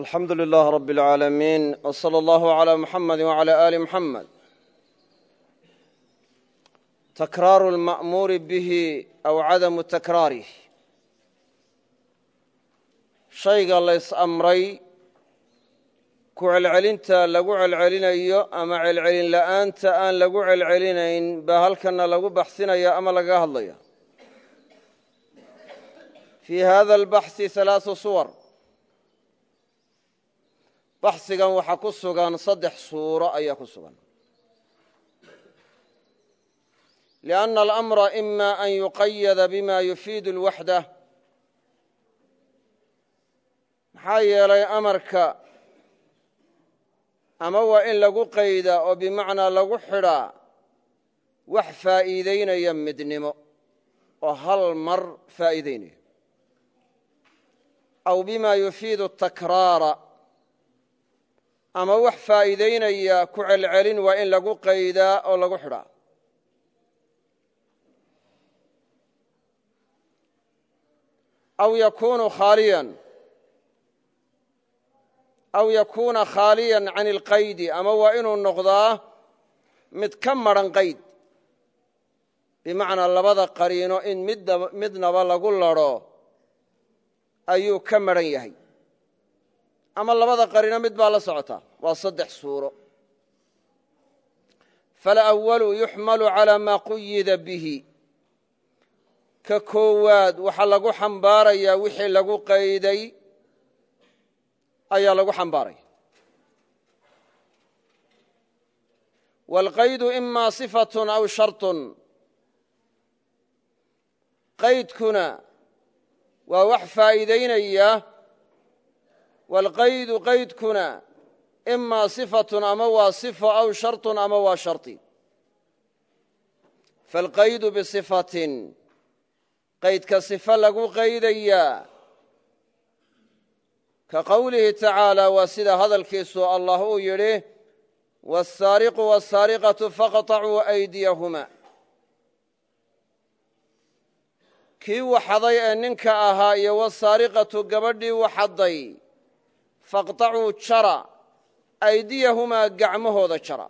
alxamdu lilah rab اlcaalamiin wslى allahu عlى muxamadi wعlى ali muxamed takraaru اlma'muuri bihi aw cadamu takraarih shayga lays-amray ku celcelinta lagu celcelinayo ama celcelin la'aanta aan lagu celcelinayn baa halkana lagu baxsinaya ama lagaga hadlaya fii hada albaxhi halaaثu suwar baxsigan waxaa ku sugan saddex suuro ayaa ku sugan. liأnna alamra ima an yuqayada bima yufiidu اlwaxda maxaa yeelay amarka ama waa in lagu qayda oo bimacnaa lagu xidhaa wax faa'iideynaya midnimo oo hal mar faa'iideynaya aw bima yufiidu takraara ama wax faa'iideynaya ku celcelin waa in lagu qaydaa oo lagu xidhaa aw yakunu khaaliyan. Aw yakuuna khaaliyan can ilqaydi ama waa inuu noqdaa mid ka maran qayd. Bimacnaa labada qariino in midnaba lagu ladho ayuu ka maran yahay ama labada qariino mid baa la socota waa saddex suuro falأwalu yuxmalu calى ma quyida bihi ka koowaad waxaa lagu xambaarayaa wixii lagu qayday ayaa lagu xambaaraya wاlqaydu ima صifaة aw sharط qaydkuna waa wax faa'iideynaya wاlqaydu qaydkuna ima صifaة ama waa صifo aw sharط ama waa sharطi faاlqaydu bصifaةi qaydka صifo lagu qaydayaa ka qowlihi tacaalى waa sida hadalkiisu allah uu yidhi wالsaariqu wالsaariqaةu faqطacuu أydiyahuma kii waxaday ee ninka ahaa iyo wالsaariqatu gabadhii waxaday faqطacuu jara aydiyahumaa gacmahooda jara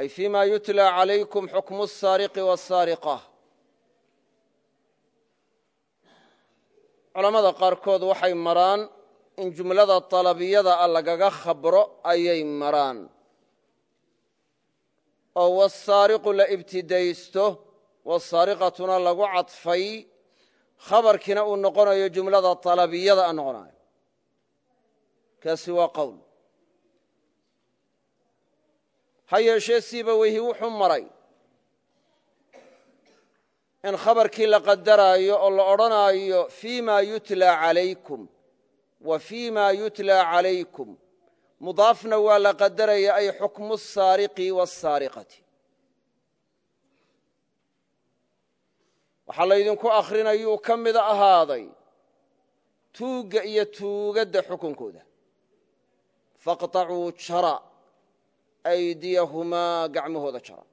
ay fii ma yutlى عalaykum xukmu الsaariqi wالsaariqة culammada qaarkood waxay maraan in jumlada dalabiyada a lagaga khabro ayay maraan oo wasaariqu la ibtidaysto wasaariqatuna lagu cadfay khabarkiina uu noqonayo jumlada dalabiyada a noqonayo kaasi waa qowl ha yeeshee siiba weyhi wuxuu maray in khabarkii la qadaraayo oo la odhanaayo fii ma yutlى عalaykum wa fii ma yutlى عalaykum mudaafna waa la qadaraya ay xukmu الsaariqi wالsaariqati waxaa laydinku akhrinayuu ka mida ahaaday tuugga iyo tuugadda xukunkooda faqطacuu jara aydiyahumaa gacmahooda jara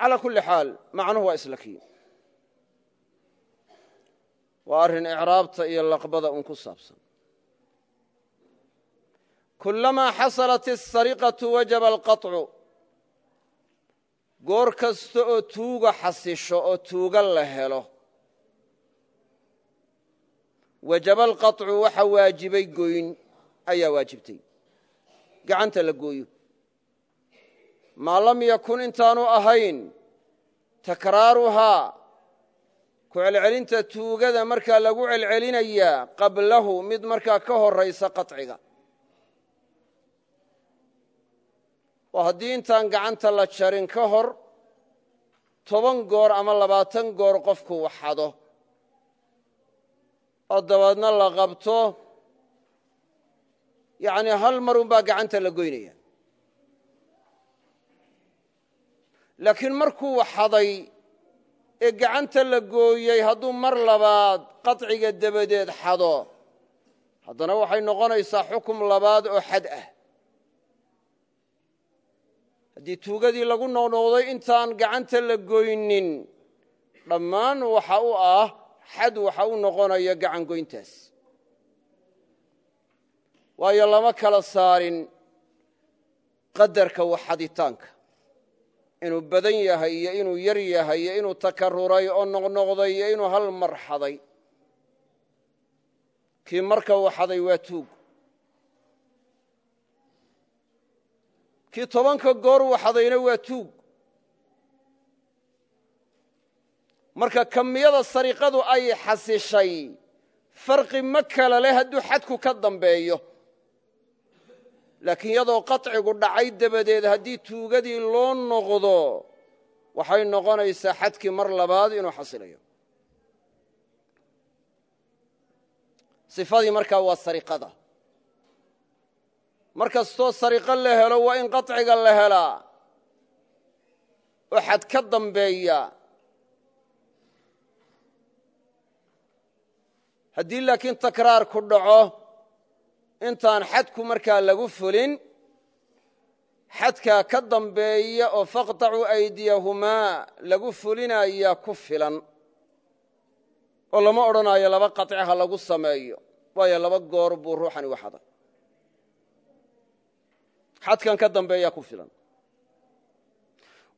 calى kuli xaal macnuhu waa isla kii waa arrin icraabta iyo laqbada un ku saabsan kulamaa xasalat الsariqaةu wajaba alqaطcu goor kasta oo tuuga xasisho oo tuuga la helo. Wajaba alqaطcu waxa waajibay goyn ayaa waajibtay. Gacanta la gooyo. Maa lam yakun intaanu ahayn takraaruhaa ku celcelinta tuugada markaa lagu celcelinayaa qablahu mid markaa ka horaysa qaطciga oo haddii intaan gacanta la jarin ka hor toban goor ama labaatan goor qofku waxado. Oo dabeedna la qabto yacni hal mar un baa gacanta la goynaya. Laakiin markuu waxaday ee gacanta la gooyey hadduu mar labaad qaطciga dabadeed xado haddana waxay noqonaysaa xukum labaad oo xad ah haddii tuugadii lagu noqnoqday intaan gacanta la goynin dhammaan waxa u ah xad waxa u noqonaya gacan goyntaas. Waayo lama kala saarin qadarka waxaditaanka inuu badan yahay iyo inuu yar yahay iyo inuu takaruray oo noqnoqday iyo inuu hal mar xaday. Kii marka uu xaday waa tuug kii tobanka goor uu xadayna waa tuug. Marka kamiyada sariqadu ay xasishay farqi ma kala leh hadduu xadku ka dambeeyo. Laakiin iyadoo qaطcigu dhacay dabadeed haddii tuugadii loo noqdo waxay noqonaysaa xadkii mar labaad inuu xasilayo. Sifadii markaa waa sariqada mar kastoo sariqo la helo waa in qaciga la helaa oo xad ka dambeeya. Haddii laakiin takraar ku dhaco intaan xadku markaa lagu fulin xadkaa ka dambeeya oo faqtacuu aydiyahumaa lagu fulinayaa ku filan oo lama odhanayo laba qaci ha lagu sameeyo waayo laba goor buu ruuxani waxada xadkan ka dambeeya ku filan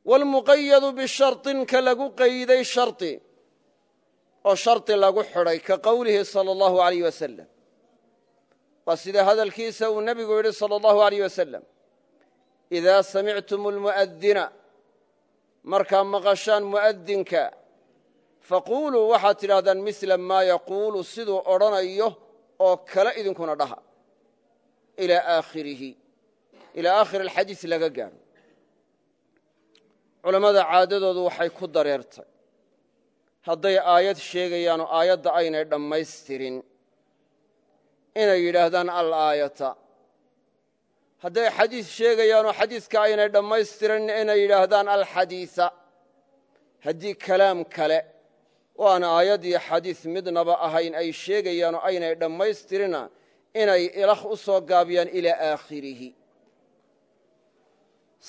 wاlmuqayadu bisharطin ka lagu qayday sharطi oo sharطi lagu xidhay ka qowlihi salى اllahu عalيh wasalam waa sida hadalkiisa uu nebigu yidhi salى اllahu عalيh wasalam إidaa samictum اlmu'adina markaa maqashaan mu'adinka faquuluu waxaad tidhahdaan mila maa yaquulu siduu odhanayo oo kale idinkuna dhaha ilaa aakhirihi ilaa aakhir alxadiis laga gaadho culammada caadadoodu waxay ku dareertay hadday aayad sheegayaanoo aayadda aynay dhammaystirin inay yidhaahdaan alaayata hadday xadiis sheegayaanoo xadiiska aynay dhammaystirin inay yidhaahdaan alxadiisa haddii kalaam kale oo aan aayad iyo xadiis midnaba ahayn ay sheegayaanoo aynay dhammaystirina inay ilakh u soo gaabiyaan ilaa aakhirihi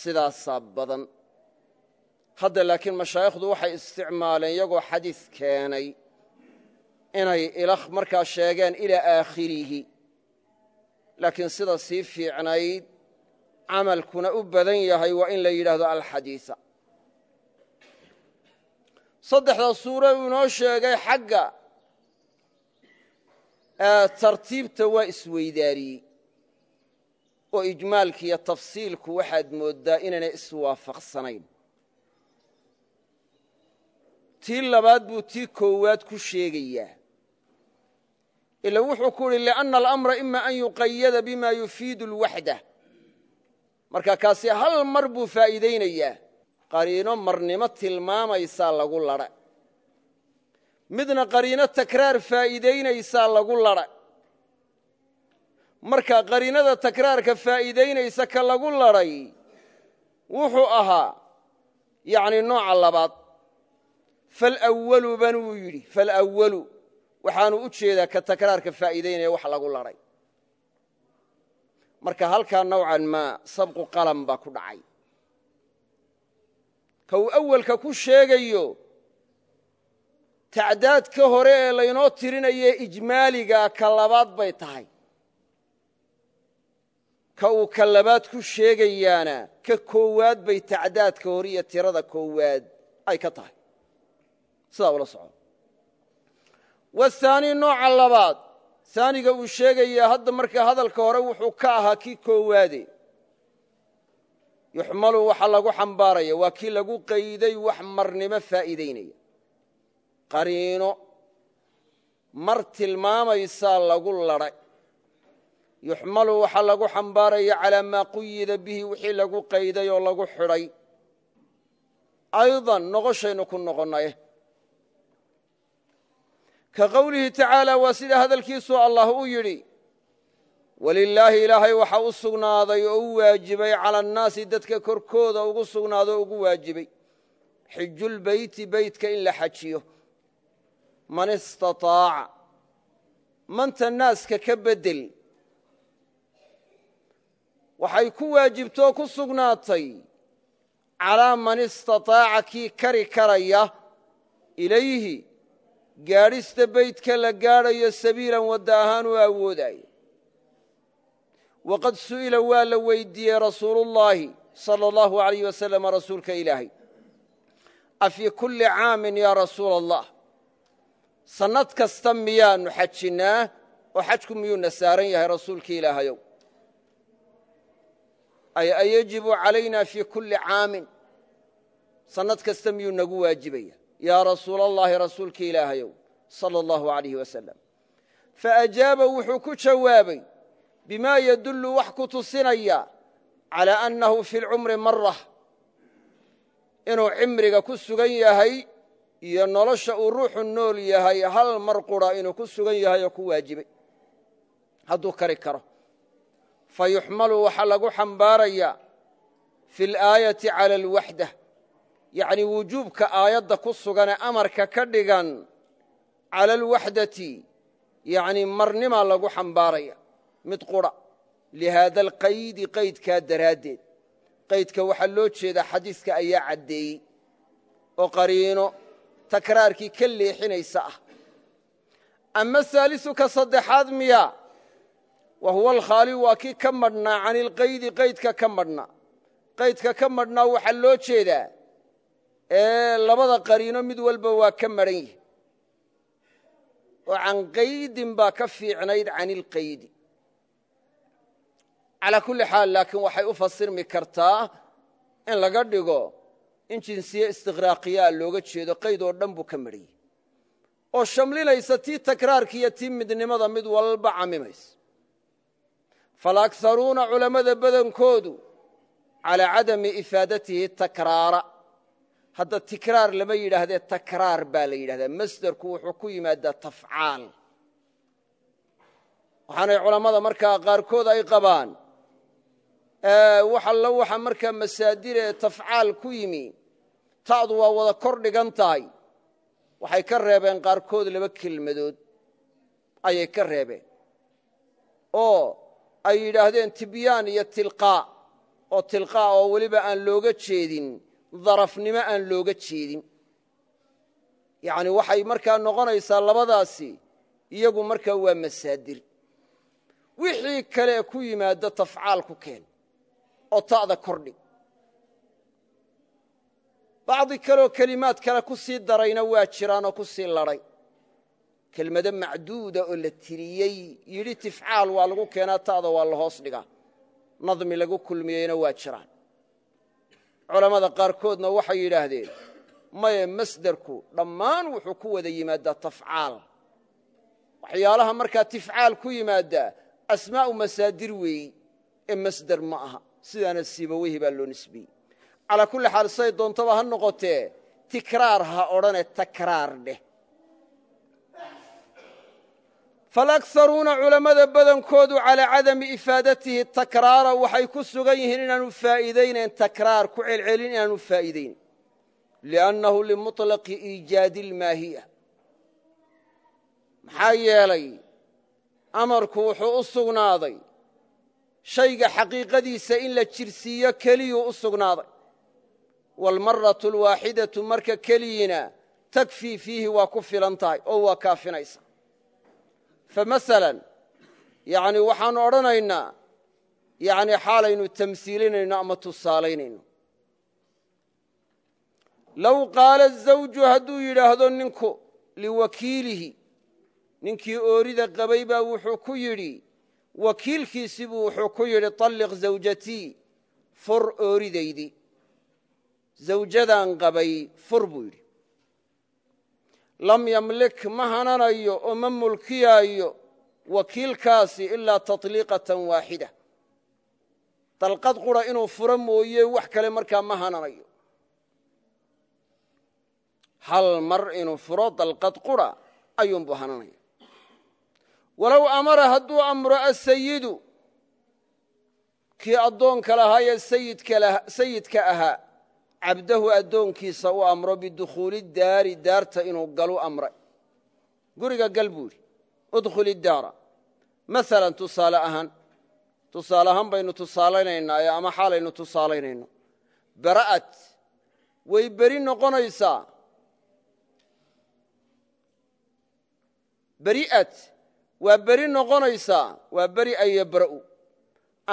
sidaasaa badan. Hadda laakiin mashaayikhdu waxay isticmaaleen iyagoo xadiis keenay inay ilakh markaa sheegeen ilaa aakhirihi. Laakiin sida sii fiicnayd camalkuna u badan yahay waa in la yidhaahdo alxadiisa. Saddexda suure uu inoo sheegay xagga tartiibta waa isweydaariyey oo ijmaalki iyo tafsiilku waxaad mooddaa inaynay iswaafaqsanayn tii labaad buu tii koowaad ku sheegayaa. Ila wuxuu ku uhi liأnna alamra ima an yuqayada bima yufiidu اlwaxda marka kaasi hal mar buu faa'iidaynayaa. Qariino marnimo tilmaamaysaa lagu ladha midna qariino takraar faa'iidaynaysaa lagu ladha marka qariinada takraarka faa'iidaynaysa ka lagu ladhay wuxuu ahaa yani nooca labaad. Falwalu banuu yidhi falwalu waxaanu u jeedaa ka takraarka faa'iidaynaya wax lagu ladhay marka halkaa nowcan maa sabqu qalam baa ku dhacay. Ka uu awalka ku sheegayo tacdaad ka hore ee laynoo tirinaye ijmaaliga ka labaad bay tahay ka uu ka labaad ku sheegayaana ka koowaad bay tacdaadka hore iyo tirada koowaad ay ka tahay. Sidaa ula soco wahaani nooca labaad. Haaniga uu sheegayaa hadda marka hadalka hore wuxuu ka ahaa kii koowaade. Yuxmalu waxa lagu xambaaraya waa kii lagu qayday wax marnimo faa'iidaynaya qariino mar tilmaamaysaa lagu ladhay yuxmalu waxa lagu xambaaraya calaa maa quyida bihi wixii lagu qayday oo lagu xidhay. Aydan noqoshaynu ku noqonnaye. Ka qowlihi tacaala waa sida hadalkiisu allah u yidhi walilaahi ilaahay waxa u sugnaaday oo u waajibay cala annaasi dadka korkooda ugu sugnaado o ugu waajibay. Xijulbeyti beytka in la xajiyo. Man istaطaaca manta naaska ka bedel waxay ku waajibtoo ku sugnaatay calaa man istataaca kii kari karaya ilayhi gaadhista beydka la gaadhayo sabiilan wadda ahaan u awoodaayo waqad su'ila waa la weydiiyey rasuuluullaahi sala allahu alayh wasalam rasuulka ilaahay. Afii kulli caamin yaa rasuula allah sannad kasta miyaannu xajinnaa oo xajku miyuuna saaran yahay rasuulka ilaahayow ay ayajibu calayna fii kulli caamin. Sannad kasta miyuu nagu waajibaya? Yaa rasuula allahi rasuulka ilaahayow sala allahu alayh wasalam faajaaba wuxuu ku jawaabay bimaa yadullu wax ku tusinaya calaa annahu fi lcumri marah inuu cimriga ku sugan yahay iyo nolosha uu ruuxu nool yahay hal mar qura inuu ku sugan yahay oo ku waajibay. Hadduu kari karo fa yuxmalu waxaa lagu xambaarayaa fi alaayati cala alwaxda. Yacni wujuubka aayadda ku suganee amarka ka dhigan cala alwaxdati yacni marnimaa lagu xambaaraya. Mid qura lihaada alqaydi qaydkaa daraaddeed. Qaydka waxaa loo jeedaa xadiiska ayaa caddeeyey oo qariino takraarkii ka leexinaysa ah. Ama saalisu ka saddexaad miya wa huwa alkhaali waa kii ka madhnaa cani ilqaydi qaydka ka madhnaa. Qaydka ka madhnaa waxaa loo jeedaa ee labada qariino mid walba waa ka madhan yihi oo can qaydin baa ka fiicnayd can ilqaydi. Calaa kulli xaal laakiin waxay u fasirmi kartaa in laga dhigo in jinsiye istiqraaqiyaa looga jeedo qayd oo dhan buu ka marhiyey oo shamlinaysa tii takraarka iyo tii midnimada mid walba camimaysa falakharuuna culammada badankoodu calaa cadami ifaadatihi takraara. Hadda tikraar lama yidhaahdee takraar baa la yidhahdaa. Masderku wuxuu ku yimaadaa tafcaal. Waxaanay culammada markaa qaarkood ay qabaan wax allo waxa markaa masaadire tafcaal ku yimi. Ta'du waa wada kor dhigan tahay. Waxay ka reebeen qaarkood laba kelmadood ayay ka reebeen. Oo ay yidhaahdeen tibyaan iyo tilqaa oo tilqaa oo weliba aan looga jeedin darafnimo aan looga jeedin. Yacni waxay markaa noqonaysaa labadaasi iyagu markaa waa masaadir. Wixii kale ku yimaado tafcaal ku keen oo ta'da kordhig bacdi kaleoo kelimaad kale ku sii darayna waa jiraanoo ku sii ladhay kelmado macduuda oo la tiriyey yidhi tifcaal waa lagu keenaa ta'da waa la hoos dhigaa. Nadmi lagu kulmiyeyna waa jiraan. Culammada qaarkoodna waxay yidhaahdeen maye masderku dhammaan wuxuu ku wada yimaadaa tafcaal. Waxyaalaha markaa tifcaal ku yimaaddaa asmaa'u masaadir weeyi ee masder ma aha. Sidaana siibaweyhi baa loo nisbiyey. Calaa kulli xaal say doontaba ha noqotee tikraar ha odhane takraar dheh falakharuuna culammada badankoodu calaa cadami ifaadatihi takraara waxay ku sugan yihiin inaanu faa'iidaynayn takraar ku celcelin inaanu faa'iidayn liannahu limuطlaqi iijaadi ilmaahiya maxaa yeelay amarku wuxuu u sugnaaday shayga xaqiiqadiisa in la jirsiiyo keliyuu u sugnaaday waalmaratu alwaaxidatu marka keliyina takfii fiihi waa ku filan tahay oo waa kaafinaysa famasalan yani waxaanu odhanaynaa yani xaalaynu tamsiilinayno ama tusaalaynayno. Low qaala zawju hadduu yidhaahdo ninku liwakiilihi ninkii oorida qabay baa wuxuu ku yidhi wakiilkiisii buu wuxuu ku yidhi طalliq zawjatii fur ooridaydii. Zawjadaan qabay fur buu yidhi lam yamlik ma hananayo oo ma mulkiyaayo wakiilkaasi ilaa taطliiqatan waaxida dalqad qura inuu furo mooye wax kale markaa ma hananayo. Hal mar inuu furo dalqad qura ayuunbuu hananaya. Walow amara hadduu amro asayidu kii addoonka lahaayee sayidka ahaa cabdahu addoonkiisa u amro bidukhuuli daari daarta inuu galu amray. Guriga gal buu udkhuli daara. Maalan tusaale ahaan tusaale ahaan baynu tusaalaynaynaa ama xaalaynu tusaalaynayno. Bara'at way beri noqonaysaa. Beri'at waa beri noqonaysaa. Waa beri ayabra'u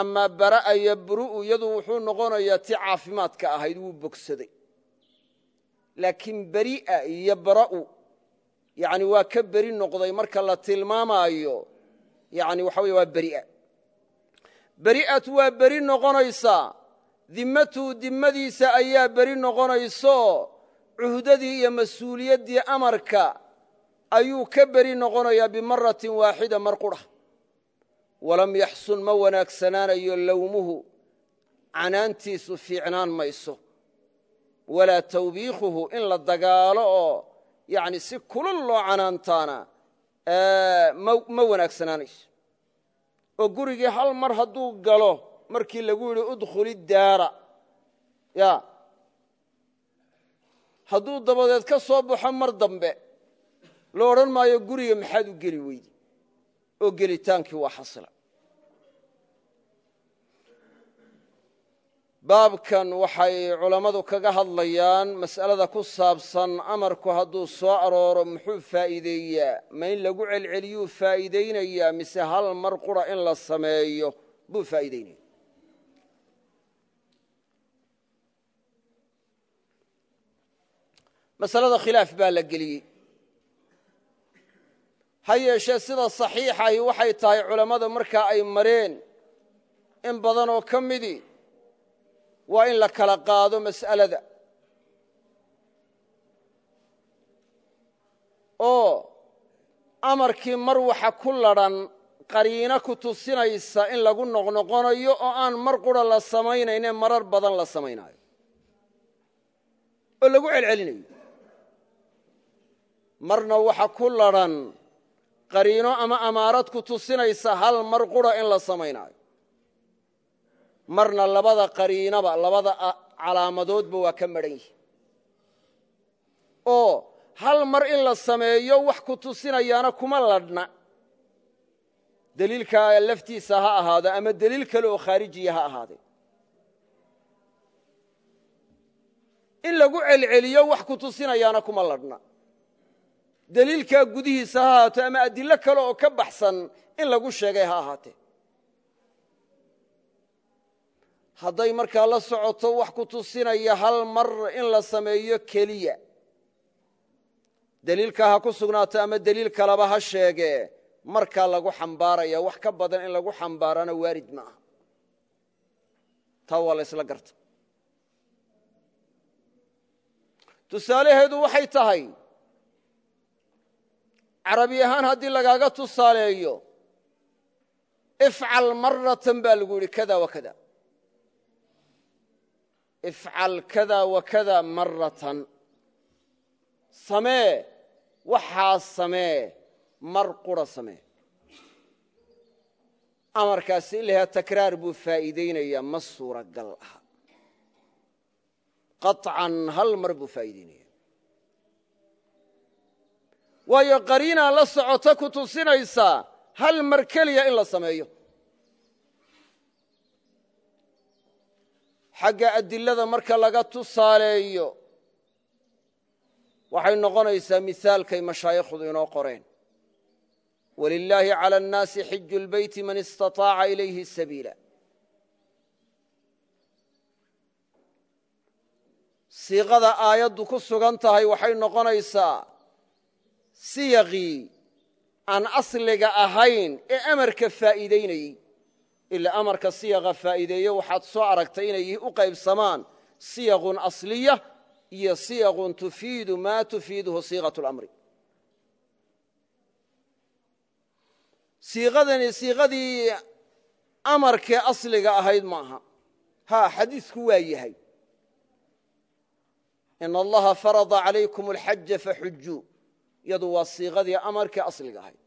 amaa bara'a yabru'u iyadu wuxuu noqonayaa ti caafimaadka ahayd wuu bogsaday. Laakiin beri'a yabra'u yani waa ka beri noqday marka la tilmaamaayo yani waxa wey waa beri'a beri'at waa beri noqonaysaa dimmatuhu dimmadiisa ayaa beri noqonayso cuhdadii iyo mas'uuliyaddii amarka ayuu ka beri noqonayaa bimaratin waaxida mar qudha walam yaxsun ma wanaagsanaanayo lowmuhu canaantiisu fiicnaan mayso. Walaa tawbiikhuhu in la dagaalo oo yani si kulul loo canaantaana ma wanaagsanaanayso. Oo gurigii hal mar hadduu galo markii lagu yidhi udkhuli daara. Ya. Hadduu dabadeed ka soo baxo mar dambe lo odhan maayo guriga maxaad u geli weydi oo gelitaankii waa xasila. Baabkan waxay culammadu kaga hadlayaan mas'alada ku saabsan amarku hadduu soo arooro muxuu faa'iideeyaa? Ma in lagu celceliyuu faa'iidaynayaa mise hal mar qura in la sameeyo? Buu faa'iideynaya masalada khilaaf baa la geliyey ha yeeshee sida saxiixahi waxay tahay culammada markaa ay mareen in badan oo ka midii waa in la kala qaado mas'alada. Oo amarkii mar waxa ku ladhan qariino ku tusinaysa in lagu noqnoqonayo oo aan mar qura la samaynayne marar badan la samaynaayo. Oo lagu celcelinayo. Marna waxa ku ladhan qariino ama amaarad ku tusinaysa hal mar qura in la samaynaayo. Marna labada qariinaba labada calaamadoodba waa ka madhan yihi oo hal mar in la sameeyo wax ku tusinayaana kuma ladhna. Deliilkaa laftiisa ha ahaado ama deliil kale oo khaarijiya ha ahaadee. In lagu celceliyo wax ku tusinayaana kuma ladhna deliilkaa gudihiisa ha ahaato ama adilo kale oo ka baxsan in lagu sheegay ha ahaatee. Hadday markaa la socoto wax ku tusinaya hal mar in la sameeyo keliya. Deliilkaa ha ku sugnaato ama deliil kaleba ha sheegee markaa lagu xambaaraya wax ka badan in lagu xambaarana waarid ma aha. Taa waa la ysla garta. Tusaalaheedu waxay tahay carabi ahaan haddii lagaaga tusaaleeyo ifcal maratan baa lagu yidhi kada wa ifcal kada wa maratan samee waxaa samee mar qura samee. Amarkaasi in lahaa takraar buu faa'iideynayaa ma suuragal aha. Qaطcan hal mar buu faa'iideynaya waayo qariinaa la socota ku tusinaysaa hal mar keliya in la sameeyo xagga adilada marka laga tusaaleeyo waxay noqonaysaa mihaalkay mashaayikhdu inoo qoreen walilaahi calى اnnaasi xiju اlbeyti man istaطaaca ilayhi sabiila siiqada aayaddu ku sugan tahay waxay noqonaysaa siyaqii aan asliga ahayn ee amarka faa'iideynayey ila amarka siyaqa faa'iideeyo waxaad soo aragtay inay u qaybsamaan siyaqun asliya iyo siyaqun tufiidu maa tufiiduhu siiqaة اlamri siiqadani siiqadii amarkee asliga ahayd ma aha ha xadiisku waa yahay. In allaha farada calaykum alxaja faxujuu iyadu waa siiqadii amarkee asliga ahayd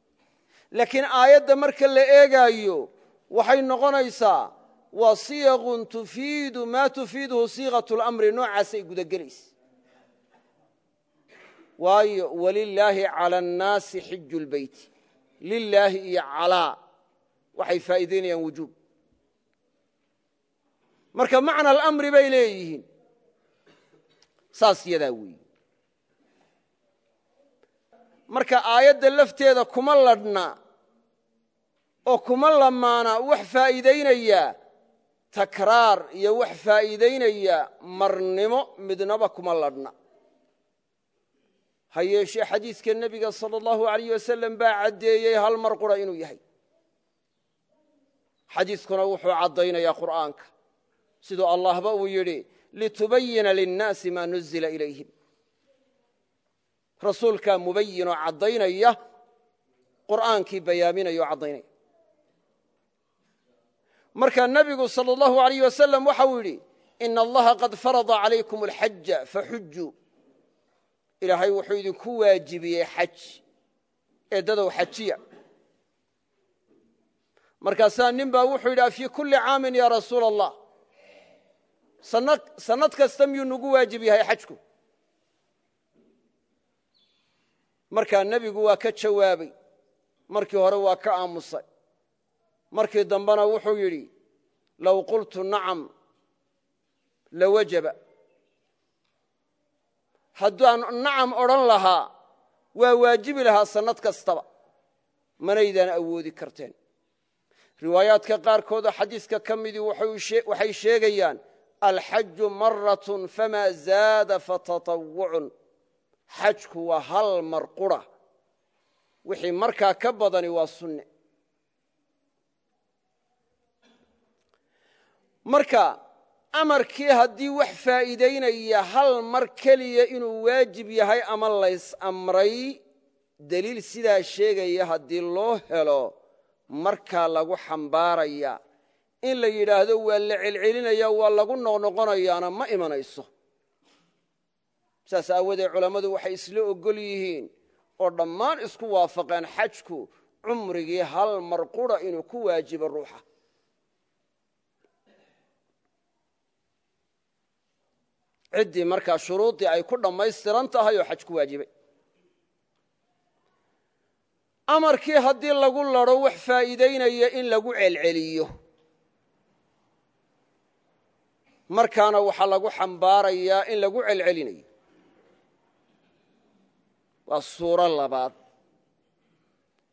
laakiin aayadda marka la eegaayo waxay noqonaysaa waa siyaqun tufiidu maa tufiiduhu siiqaة اlamri noocaasay gudagelaysa waayo walilaahi calى اnnaasi xiju اlbeyti lilaahi iyo calaa waxay faa'iideynayaan wujuub marka macna alamri bay leeyihiin saas yadaa weeye marka aayadda lafteeda kuma ladhna oo kuma lamaana wax faa'iidaynaya takraar iyo wax faa'iidaynaya marnimo midnaba kuma ladhna. Ha yeeshee xadiiska nebiga sala allahu alayh wasalam baa caddeeyey hal mar qura inuu yahay. Xadiiskuna wuxuu caddaynayaa qur'aanka. Siduu allahba uu yidhi litubayina linnaasi maa nuzila ilayhim rasuulkaa mubayinoo caddaynaya qur'aankii bayaaminaya oo caddaynaya markaa nebigu sala allahu alayh wasalam waxau yidhi ina allaha qad farada calaykum alxaja faxujuu ilaahay wuxuu idinku waajibiyey xaj ee dadow xajiya. Markaasaa nin baa wuxuu yidhi fii kulli caamin ya rasuula allah sannad kasta miyuu nagu waajib yahay xajku markaa nebigu waa ka jawaabay. Markii hore waa ka aamusay. Markii dambena wuxuu yidhi low qultu nacam lawajaba haddaan nacam odhan lahaa waa waajibi lahaa sannad kastaba. Manaydaan awoodi karteen. Riwaayaadka qaarkoodoo xadiiska ka midii waxay sheegayaan alxaju maratun famaa zaada fatatawucun xajku waa hal mar qura. Wixii markaa ka badani waa sunne. Marka amarkii haddii wax faa'iidaynaya hal mar keliya inuu waajib yahay ama lays amray deliil sidaa sheegaya haddii loo helo markaa lagu xambaaraya. In la yidhaahdo waa la celcelinaya waa lagu noqnoqonayaana ma imanayso saas aawadeed culammadu waxay isla ogol yihiin oo dhammaan isku waafaqeen xajku cumrigii hal mar qura inuu ku waajibo ruuxa. Ciddii markaa shuruuddii ay ku dhammaystiran tahay oo xaj ku waajibay. Amarkii haddii lagu ladho wax faa'iidaynaya in lagu celceliyo. Markaana waxaa lagu xambaarayaa in lagu celcelinayo waa suuro labaad.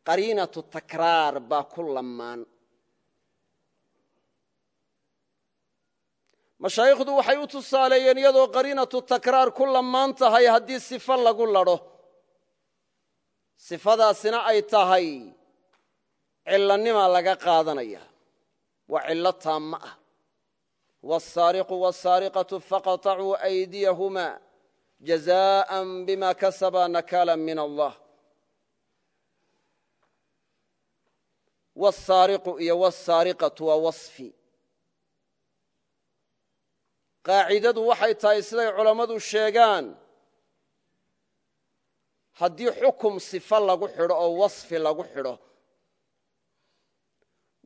Qariinatu takraar baa ku lamaan mashaayikhdu waxay u tusaaleeyeen iyadoo qariinatu takraar ku lamaan tahay haddii sifo lagu ladho sifadaasina ay tahay cillanima laga qaadanaya. Waa cillo taamma ah. Wasaariqu wasaariqatu faqatacuu aydiyahumaa jazaءa bima kasaba nakala min allah wsaariqu iyo wsaariqatu waa waصfi qaacidadu waxay tahay siday culammadu sheegaan haddii xukum sifo lagu xidho oo wasfi lagu xidho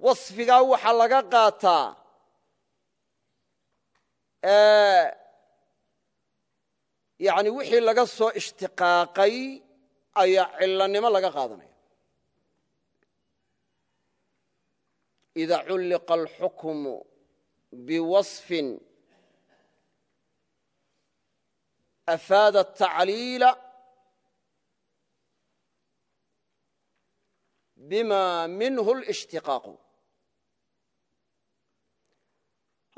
wasfigaa waxaa laga qaataa yani wixii laga soo ishtiqaaqay ayaa cillanimo laga qaadanaya. Ida culliqa alxukmu biwaصfin afaada tacliila bima minhu lishtiqaaqu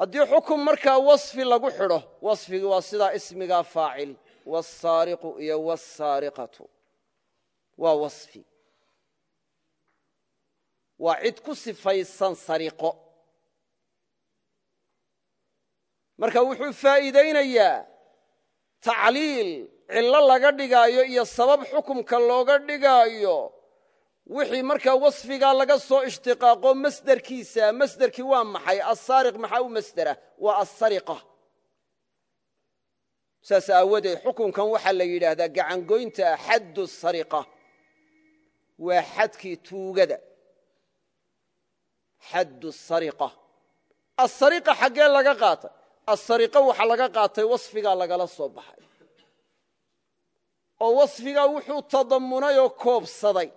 haddii xukun markaa wasfi lagu xidho wasfigi waa sidaa ismigaa faacil wاsaariqu iyo wاsaariqatu waa wasfi. Waa cid ku sifaysan sariqo marka wuxuu faa'iidaynayaa tacliil cillo laga dhigaayo iyo sabab xukumka looga dhigaayo wixii markaa wasfigaa laga soo ishtiqaaqo masderkiisa masderkii waa maxay? Asaariq maxaa u masdera? Waa asariqa saas aawadeed xukunkan waxaa la yidhaahdaa gacangoynta xaddu sariqa. Waa xadkii tuugada. Xaddu sariqa. Asariqa xaggee laga qaatay. Asariqa waxaa laga qaatay wasfigaa lagala soo baxay. Oo wasfigaa wuxuu tadammunay oo koobsaday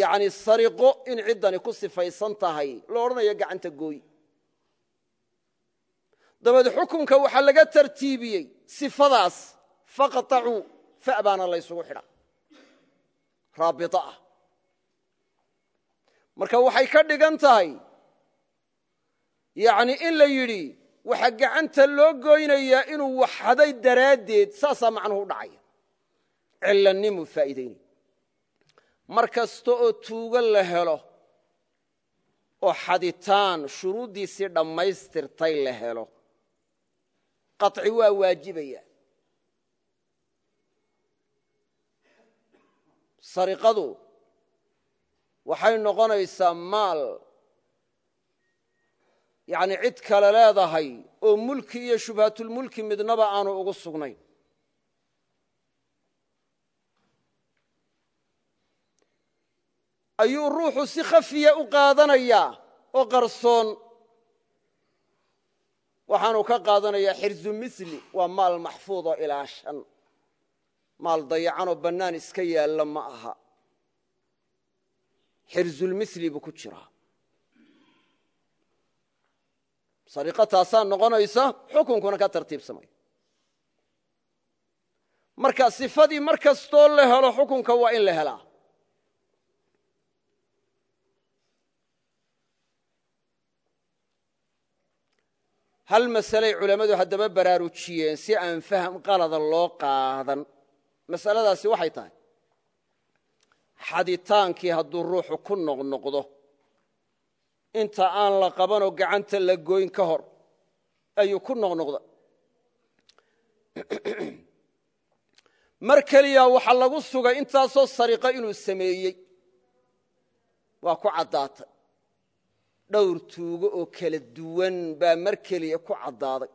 yacni sariqo in ciddani ku sifaysan tahay lo odhanayo gacanta gooy. Dabeed xukunka waxaa laga tartiibiyey sifadaas faqطacuu fa baana laysugu xidha. Raabi ah. Marka waxay ka dhigan tahay yani in la yidhi waxa gacanta loo goynayaa inuu waxhaday daraaddeed saasaa macnuhu u dhacaya. Cilanimu faa'iidaynay mar kasta oo tuugo la helo oo xaditaan shuruuddiisii dhammaystirtay la helo. Qaطci waa waajibaya. Sariqadu waxay noqonaysaa maal yani cid kale leedahay oo mulki iyo shubhatulmulki midnaba aanu ugu sugnayn ayuu ruuxu si khafiya u qaadanayaa oo qarsoon. Waxaanu ka qaadanayaa xirzu misli waa maal maxfuud oo ilaa shan. Maal dayacanoo bannaan iska yaalla ma aha. Xirzulmisli buu ku jiraa. Sariqo taasaa noqonaysa xukunkuna ka tartiibsamaya marka sifadii mar kastoo la helo xukunka waa in la helaa hal masalay culammadu haddaba baraarujiyeen si aan faham qalada loo qaadan? Masaladaasi waxay tahay xaditaankii hadduu ruuxu ku noqnoqdo inta aan la qabanoo gacanta la goyn ka hor ayuu ku noqnoqda mar keliya waxaa lagu sugay intaasoo sariqo inuu sameeyey. Waa ku caddaatay dhowr tuugo oo kala duwan baa mar keliya ku caddaaday.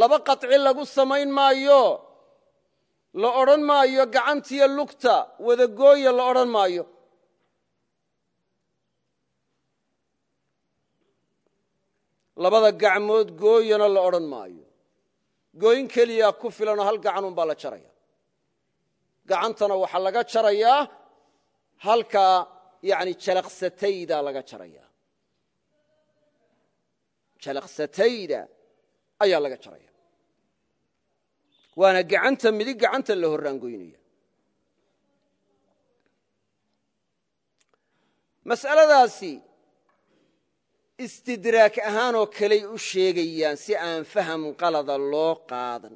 Laba qaطci lagu samayn maayo la odhan maayo gacantiyo lugta wadagooya la odhan maayo. Labada gacmood gooyana la odhan maayo. Gooyin keliyaa ku filanoo hal gacanun baa la jaraya. Gacantana waxaa laga jarayaa halkaa yani jalaqsatayda laga jaraya. Jalaqsatayda ayaa laga jaraya. Waana gacanta midig gacanta la horraangoynaya mas'aladaasi istidraak ahaanoo kaley u sheegayaan si aan faham qalada loo qaadan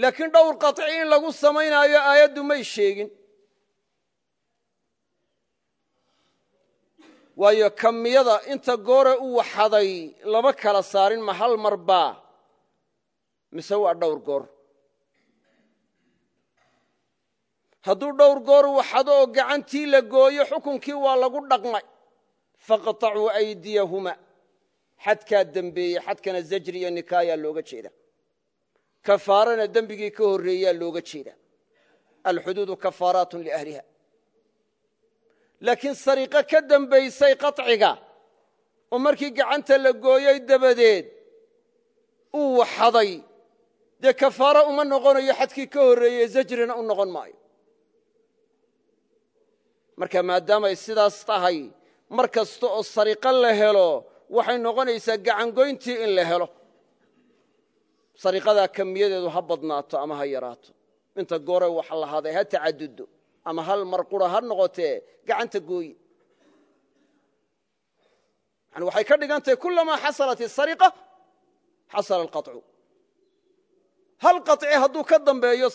laakiin dhowr qaطci in lagu samaynaayo aayaddu may sheegin. Waayo kamiyada inta goore u waxaday lama kala saarin ma hal mar baa? Mise waa dhowr goor? Hadduu dhowr goor waxado oo gacantii la gooyo xukunkii waa lagu dhaqmay. Faqطacuu aydiyahuma. Xadkaa dembeeyey xadkana zajri iyo nikaayaa looga jeeda kafaarana dembigii ka horreeyaa looga jeeda. Alxuduudu kafaaraat liahliha laakiin sariqo ka dembaysay qaطciga oo markii gacanta la gooyey dabadeed uu waxaday. Dee kafaaro uma noqonayo xadkii ka horreeyey zajrina u noqon maayo. Marka maadaamay sidaas tahay mar kasta oo sariqo la helo waxay noqonaysaa gacangoyntii in la helo sariqadaa kamiyadeedu ha badnaato ama ha yaraato. Inta goore wax lahaaday ha tacadudo ama hal mar qura ha noqotee gacanta gooye yani waxay ka dhigan tahay kulamaa xasalat isariqa xasala alqaطcu hal qaطci hadduu ka dambeeyo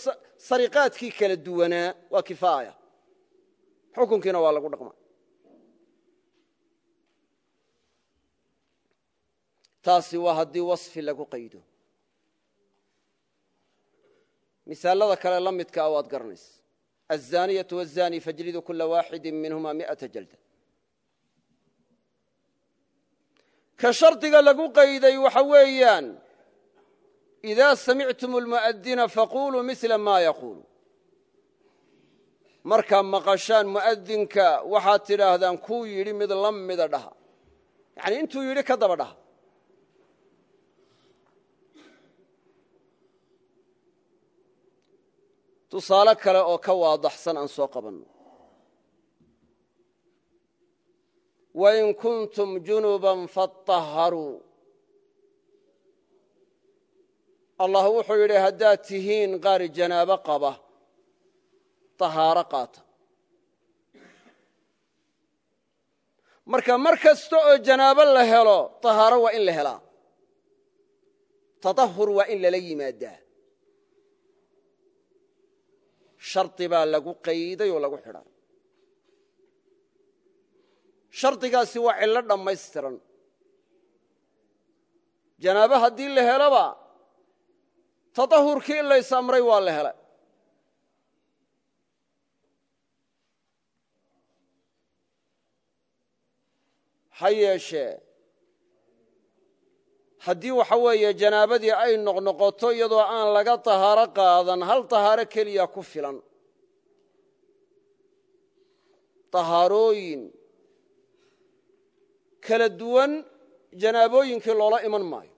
sariqaadkii kala duwanaa waa kifaaya. Xukunkiina waa lagu dhaqma taasi waa haddii wasfi lagu qaydo misaalada kale la midkaa ah waad garanaysa azaniyau wazani fajlidu kula waaxidi minhuma miata jalda. Ka shardiga lagu qayday waxa weeyaan idaa samictum lmu'adina faquluu mila ma yaquulu markaa maqashaan mu'adinka waxaad tidhaahdaan kuu yidhi mid la mida dhaha. Yanii intuu yidhi ka daba dhaha. Tusaale kale oo ka waadaxsan aan soo qabanno. Wain kuntum junuban faطaharuu allah wuxuu yidhi haddaad tihiin qaar janaabo qaba tahaaro qaata. Marka mar kasta oo janaabo la helo tahaaro waa in la helaa. Taطahur waa in lala yimaadaa shardi baa lagu qayday oo lagu xidhay shardigaasi waa cillo dhammaystiran. Janaabo haddii la heloba taطahurkii in lays amray waa la helay. Ha yeeshee haddii waxa weeye janaabadii ay noqnoqoto iyadoo aan laga tahaaro qaadan hal tahaaro keliya ku filan. Tahaarooyin. Kala duwan janaabooyinkii loola iman maayo.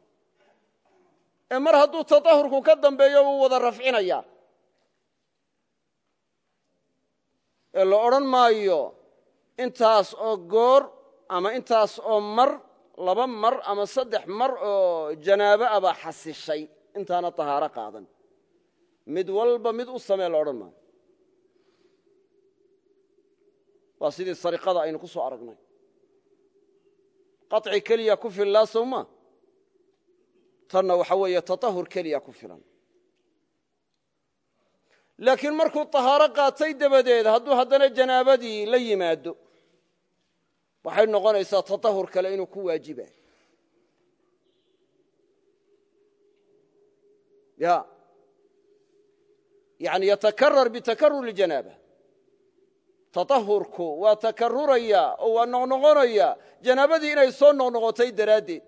Ee mar hadduu taطahurku ka dambeeyo wuu wada rafcinayaa ee la odhan maayo intaas oo goor ama intaas oo mar laba mar ama saddex mar oo janaabo abaa xasishay intaana tahaaro qaadan. Mid walba mid u samee la odhan maayo. Waa sidii sariqada aynu ku soo aragnay. Qaطci keliya ku fillaa sowma tanna waxa weeye taطahur keliya ku filan. Laakiin markuu tahaaro qaatay dabadeed hadduu haddana janaabadii la yimaado waxay noqonaysaa taahur kale inuu ku waajiba ya. Yani yatakarar bitakarur ljanaaba. Taahurku waa takaruraya oo waa noqnoqonaya janaabadii inay soo noqnoqotay daraaddeed.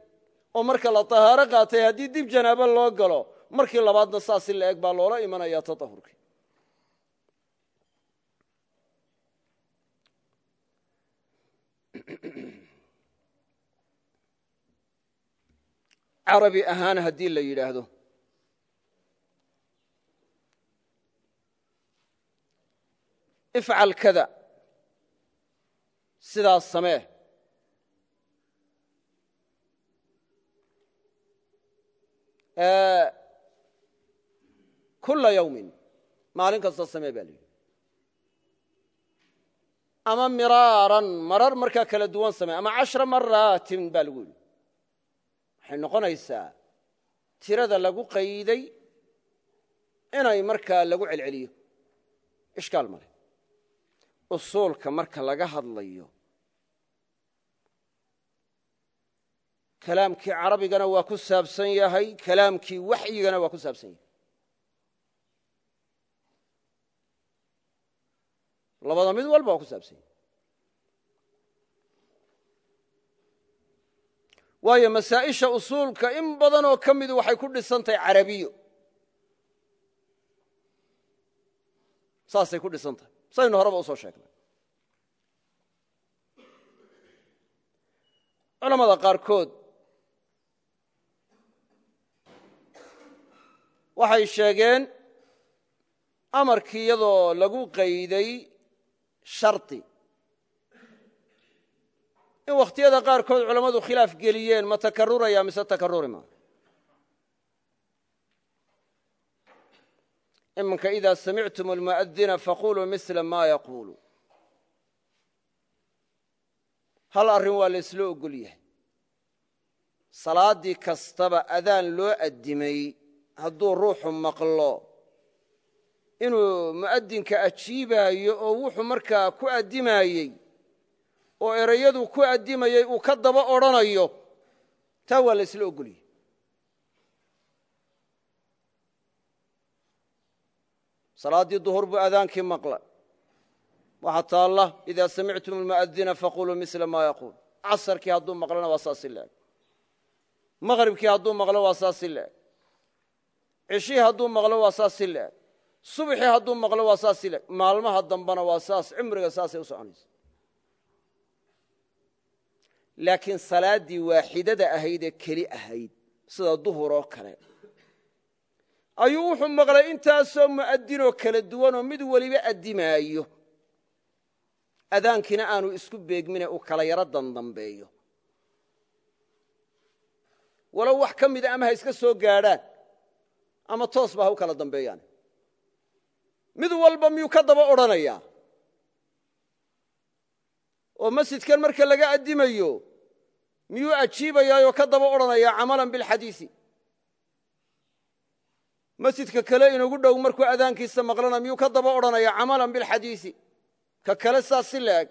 Oo marka la tahaaro qaatay haddii dib janaabo loo galo markii labaadna saasi la eg baa loola imanaya taahurkii carabi ahaan haddii la yidhaahdo ifcal kada sidaas samee. Kula yawmin maalin kasta samee ba la yidhi ama miraaran marar markaa kala duwan samee ama cashra maraatin baa lagu yidhi. Waxay noqonaysaa tirada lagu qayday inay markaa lagu celceliyo. Ishkaal male usuulka marka laga hadlayo kalaamkii carabigana waa ku saabsan yahay kalaamkii waxyigana waa ku saabsan yahay labada mid walba waa ku saabsan yahay waayo masaa'isha usuulka in badanoo ka midu waxay ku dhisan tahay carabiyo. Saasay ku dhisan tahay saynu horeba u soo sheegnay. Culamada qaarkood waxay sheegeen amarkii iyadoo lagu qayday shardi in wakhtiyada qaarkood culammadu khilaaf geliyeen ma takaruraya mise takaruri ma. Iminka ida samictum almu'adina faquluu mila ma yaquulu hal arrin waa la ysla ogol yahay? Salaaddii kastaba adaan loo addimay hadduu ruuxu maqlo inuu mu'adinka ajiibaayo oo wuxuu markaa ku addimaayey oo erayadu ku addimayey uu ka daba odrhanayo taa waa la ysla ogol yahay salaaddii duhur buu adaankii maqla. Waxaa taalla ida samictum almu'adina faquluu mila ma yaquul. Casarkii hadduu maqlona waa saasi leeg maqhribkii hadduu maqlo waa saasi leeg cishihii hadduu maqlo waa saasi leeg subxii hadduu maqlo waa saasi leeg maalmaha dambena waa saas. Cimriga saasay u soconaysa. Laakiin salaaddii waaxidada ahaydee keli ahayd sida duhur oo kale ayuu wuxuu maqlay intaasoo mu'adinoo kala duwanoo mid weliba addimaayo. Adaankiina aanu isku beegmine uu kala yaro dandambeeyo walow wax ka mida ama ha iska soo gaadhaan ama toos ba ha u kala dambeeyaan mid walba miyuu ka daba odhanayaa? oo masjidkan marka laga addimayo miyuu ajiibayaayoo ka daba odhanayaa camalan bilxadiisi masjidka kale inugu dhow markuu adaankiisa maqlana miyuu ka daba odhanayaa camalan bilxadiisi ka kale saas si la eg.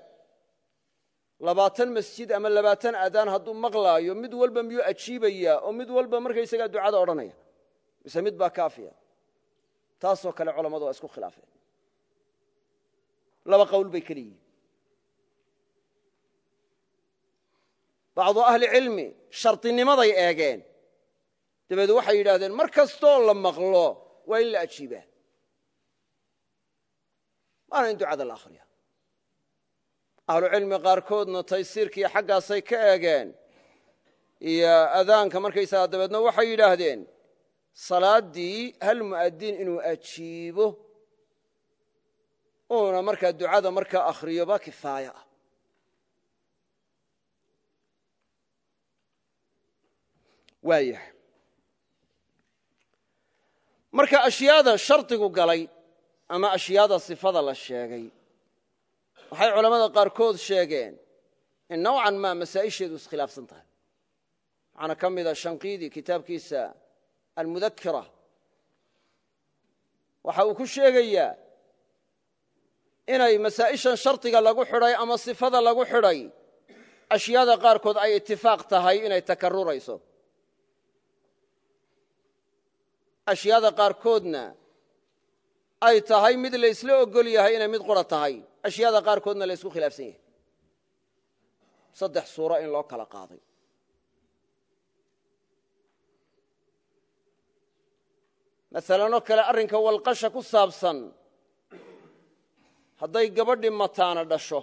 labaatan masjid ama labaatan adaan hadduu maqlaayo mid walba miyuu ajiibayaa oo mid walba markaysagaa ducada odhanaya mise mid baa kaafiya taasoo kale culammadu waa isku khilaafeen. Laba qowl bay keli yihiin bacdu ahli cilmi shardinimaday eegeen. Dabeed waxay yidhahdeen mar kastoo la maqlo waa in la ajiibaa. Waana in ducada la akhriya ahlucilmi qaarkoodna taysiirkiiyo xaggaasay ka eegeen. Iyo adaanka markaysagaa dabeedna waxay yidhaahdeen salaaddii hal mu'adin inuu ajiibo uuna markaa ducada markaa akhriyoba kifaaya. Ah waayahay. Marka ashyaada shardigu galay ama ashyaada sifada la sheegay waxay culammada qaarkood sheegeen in nowcan maa masaa'isheedu iskhilaafsan tahay. Waxaana ka mida shanqiidi kitaabkiisa almudakira waxa uu ku sheegayaa inay masaa'ishan shardiga lagu xidhay ama sifada lagu xidhay ashyaada qaarkood ay itifaaq tahay inay takarurayso ashyaada qaarkoodna ay tahay mid la ysla ogol yahay inay mid qura tahay. Ashyaada qaarkoodna la ysku khilaafsan yahay. Saddex suuro in loo kala qaaday masalanoo kale arrinka walqasha ku saabsan hadday gabadhii mataana dhasho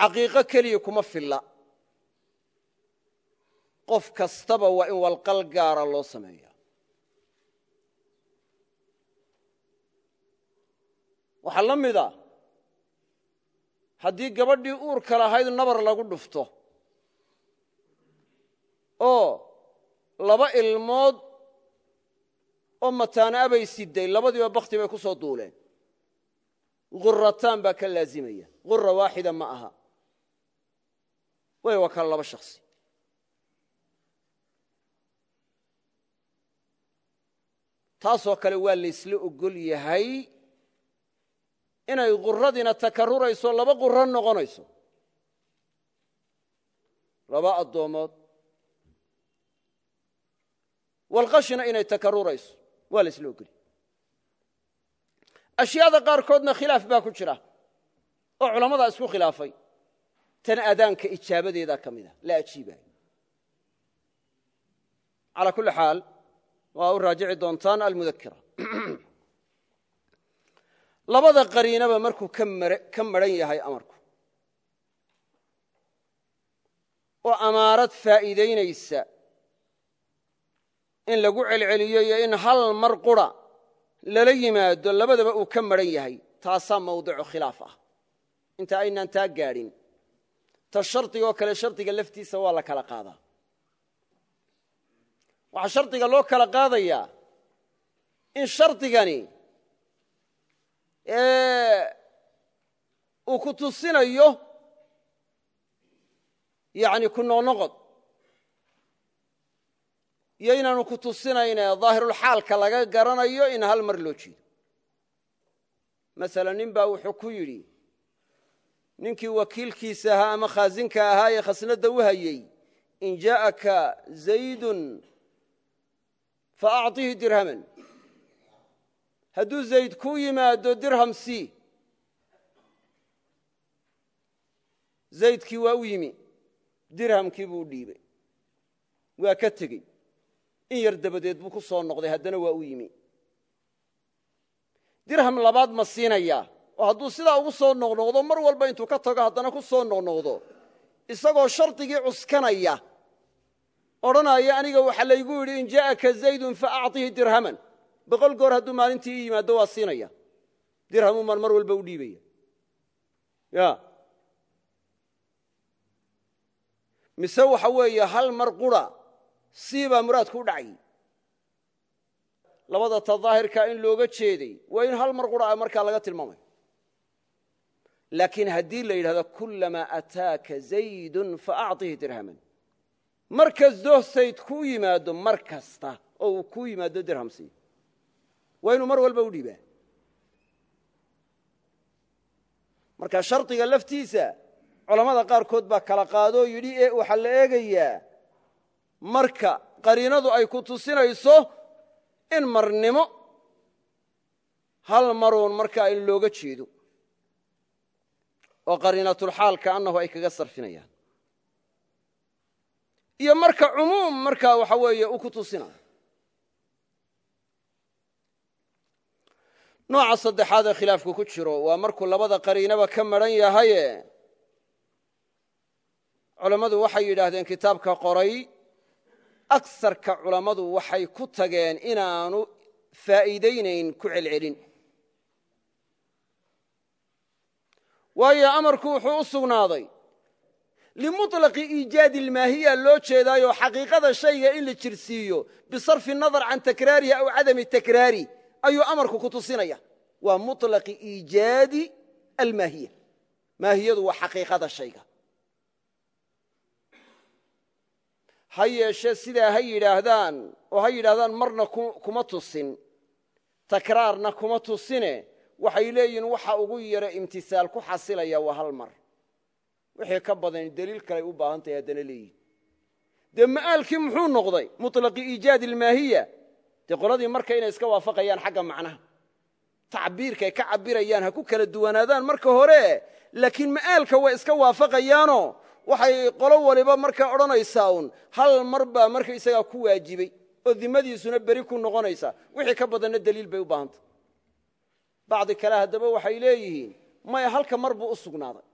caqiiqo keliya kuma filla. Qof kastaba waa in walqal gaara loo sameeya waxaa la mida haddii gabadhii uurka lahayd nabar lagu dhufto oo laba ilmood oo mataana bay siday labadiiba bakhti bay ku soo duuleen. Gurataan baa ka laazimaya. Gura waaxida ma aha. Way waa kala laba shakhsi. Taasoo kale waa laysla ogol yahay inay guradiina takarurayso laba quro noqonayso. Laba addoomood walqashina inay takarurayso waa la isla ogoli ashyaada qaarkoodna khilaaf baa ku jira oo culammadaa isku khilaafay. Tan adaanka ijaabadeedaa ka mida la ajiibayo. Calaa kulli xaal waa u raajici doontaan almudakira labada qariinaba markuu ka maran yahay amarku. Oo amaarad faa'iidaynaysa in lagu celceliyo iyo in hal mar qura lala yimaado labadaba uu ka maran yahay taasaa mawdicu khilaaf ah. Inta aynaan taa gaadhin ta shardigoo kale shardiga laftiisa waa la kala qaadaa. Waxaa shardiga loo kala qaadayaa in shardigani uu ku tusinayo yani ku noqnoqod iyo inaanu ku tusinayne daahirulxaalka laga garanayo in hal mar loo jeedo. Masala nin baa wuxuu ku yidhi ninkii wakiilkiisa ahaa ama khaasinka ahaa ee khasnadda u hayey in jaa'aka zaydun faacطihi dirhaman. Hadduu zayd kuu yimaado dirham c zaydkii waa u yimi dirhamkii buu dhiibay waa ka tegey in yar dabadeed buu ku soo noqday haddana waa u yimi. Dirham labaad ma siinayaa oo hadduu sidaa ugu soo noqnoqdo mar walba intuu ka tago haddana ku soo noqnoqdo. Isagoo shardigii cuskanaya odhanaya aniga waxaa laygu yidhi in jaa'aka zaydun faacطihi dirhaman. Boqol goor hadduu maalintii ii yimaado waa siinaya. Dirhamun baan mar walba u dhiibaya. Ya. Mise waxa weeye hal mar qura sii baa muraadku u dhacay. Labada ta in looga jeeday waa in hal mar qura a markaa laga tilmaamayo laakiin haddii la yidhahdo kulamaa ataaka zaydun faacطihi dirhaman. Mar kastoo sayd kuu yimaado mar kasta oo uu kuu yimaado dirham waa inuu mar walba u dhiibaa. Marka shardiga laftiisa culammada qaarkood baa kala qaadoo yidhi ee waxaa la eegayaa marka qariinadu ay ku tusinayso in marnimo hal maruun markaa in looga jeedo oo qariinatulxaalka annahu ay kaga sarfinayaan. Iyo marka cumuum markaa waxa weeye uu ku tusinayo. Nooca saddexaad ee khilaafku ku jiro waa markuu labada qariinaba ka maran yahaye. Culammadu waxay yidhaahdeen kitaabka qoray agsarka culammadu waxay ku tageen inaanu faa'iidaynayn ku celcelin. Waayo amarku wuxuu u sugnaaday limuطlaqi iijaadi ilmaahiya loo jeedaayoo xaqiiqada shayga in la jirsiiyo bisarfi nadar can takraarihi aw cadami takraari ayuu amarku ku tusinaya waa muطlaqi iijaadi almaahiya. Maahiyadu waa xaqiiqada shayga ha yeeshe sidaa ha yidhaahdaan oo ha yidhaahdaan marna kuma tusin takraarna kuma tusine waxay leeyihiin waxa ugu yara imtisaal ku xasilaya waa hal mar. Wixii ka badani deliil kaley u baahan tahay haddana leeyihiin dee ma'aalkii muxuu noqday? Muطlaqi iijaadi ilmaahiya dee qoladii marka inay iska waafaqayaan xagga macnaha. Tacbiirkaay ka cabirayaan ha ku kala duwanaadaan marka hore laakiin ma'aalka way iska waafaqayaano waxay qolo waliba markaa odhanaysaa un hal mar baa markaysagaa ku waajibay oo dimadiisuna beri ku noqonaysa. Wixii ka badanna deliil bay u baahantay. Bacdi kale haddaba waxay leeyihiin maya halka mar buu u sugnaaday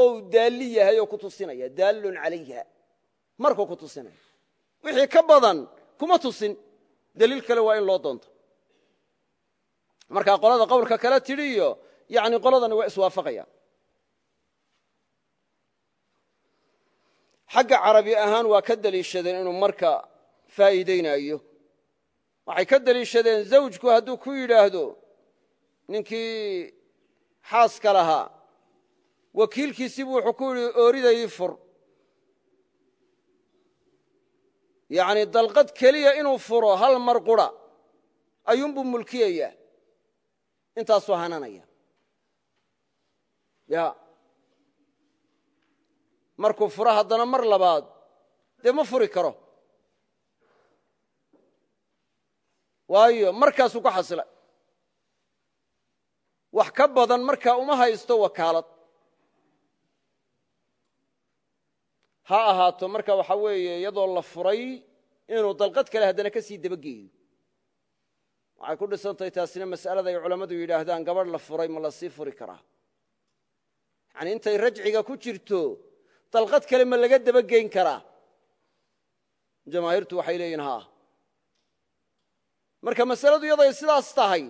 oo uu daalli yahay oo ku tusinaya daallun calayha markuu ku tusinaya wixii ka badan kuma tusin. Deliil kale waa in loo doonto. Markaa qolada qowlka kale tidhi iyo yani qoladani waa iswaafaqaya xagga carabi ahaan waa ka deliishadeen inuu marka faa'iidaynayo waxay ka deliishadeen zawjku hadduu ku yidhaahdo ninkii xaaska lahaa wakiilkiisiibu wuxuu ku yidhi ooridaydii fur yacni dalqad keliya inuu furo hal mar qura ayuunbuu mulkiyayaa. Intaasuu hananaya ya markuu furo haddana mar labaad dee ma furi karo. Waayo markaasuu ka xasilay. Wax ka badan markaa uma haysto wakaalad. Ha ahaato marka waxa weeye iyadoo la furay inuu dalqad kale haddana ka sii dabageeyo waxay ku dhisantahay taasina mas'alada ay culammadu yidhaahdaan gabadh la furay ma la sii furi karaa. Yani intay rajciga ku jirto dalqad kale ma laga dabageyn karaa. Jamaahiirtu waxay leeyihiin haa. Marka masaladu iyaday sidaas tahay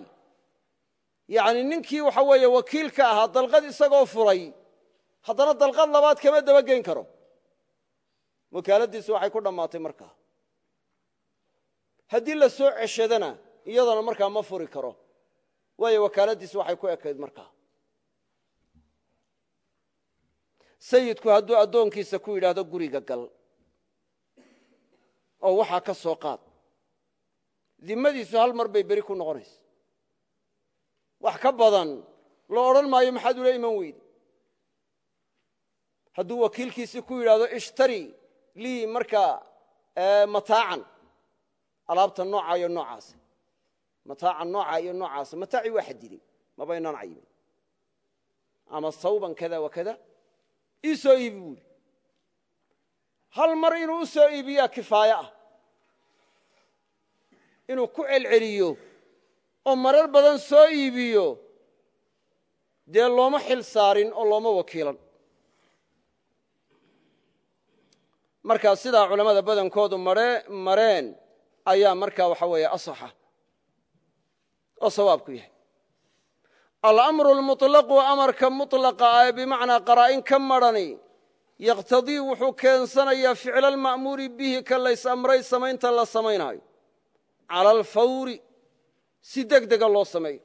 yani ninkii waxa weeye wakiilka ahaa dalqad isagoo furay haddana dalqad labaad kama dabageyn karo. Wakaaladiisi waxay ku dhammaatay markaa haddii la soo ceshadana iyadana markaa ma furi karo. Waayo wakaaladiisi waxay ku ekayd markaa sayidku hadduu addoonkiisa ku yidhaahdo guriga gal oo waxaa ka soo qaad. Dimmadiisu hal mar bay beri ku noqonaysa. Wax ka badan la odhan maayo maxaad ula iman weyde hadduu wakiilkiisii ku yidhaahdo ishtari lii markaa mataacan. Alaabta nooca iyo noocaasa mataacan nooca iyo noocaasa mataacii waa xadiday maba inaan cayimin ama sawban kada wa kada ii soo iibi buuri hal mar inuu u soo iibiyaa kifaaye ah. Inuu ku celceliyo oo marar badan soo iibiyo dee looma xil saarin oo looma wakiilan. Markaa sidaa culammada badankoodu mareen ayaa markaa waxa weeye asaxa oo sawaabku yahay alamru lmuطlaqu amarka muطlaqa ah ee bimacnaa qaraa'in ka madhani yaqtadii wuxuu keensanayaa ficla alma'muuri bihi ka lays amray samaynta la samaynaayo. Cala alfawri si deg dega loo sameeyo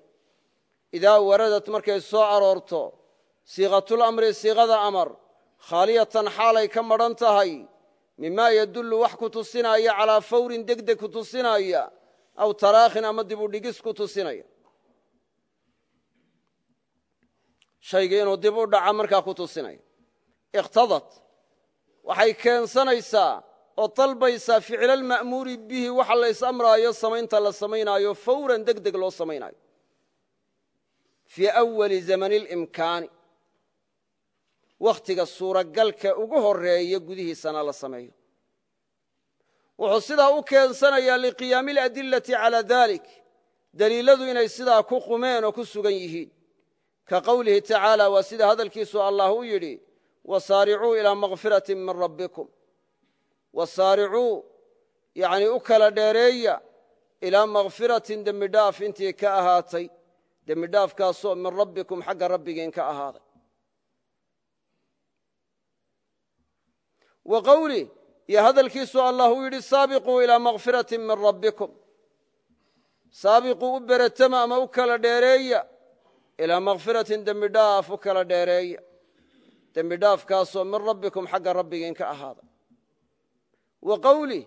idaa waradat markay soo aroorto siiqatulamri siiqada amar khaaliyatan xaalay ka madhan tahay mima yadullu wax ku tusinaya calaa fawrin deg deg ku tusinaya aw taraakhin ama dib ku tusinaya shayga inuu dib u dhaca markaa ku tusinaya iqtadad waxay keensanaysaa oo dalbaysaa ficlalma'muuri bihi waxa la is-amraayo samaynta la samaynaayo fawran deg deg loo samaynaayo. Fii awali zamani اlimkaani wakhtiga suuragalka ugu horreeya gudihiisana la sameeyo. Wuxuu sidaa u keensanayaa liqiyaami اladilati calaa dalik deliiladu inay sidaa ku qumeen oo ku sugan yihiin ka qowlihi tacaala waa sida hadalkiisu allah u yidhi wasaaricuu ilaa makfirati min rabbikum. Wasaaricuu yani u kala dheereeya ilaa makfiratin dembi dhaaf intii ka ahaatay dembi dhaafkaasoo min rabbikum xagga rabbigiin ka ahaaday. Wa qowlih iyo hadalkiisu allah u yidhi saabiquu ilaa makfirati min rabbikum. Saabiquu u beretama ama u kala dheereeya ilaa makfiratin dembi dhaaf u kala dheereeya dembi dhaafkaasoo min rabbikum xagga rabbigiin ka ahaaday wa qowlih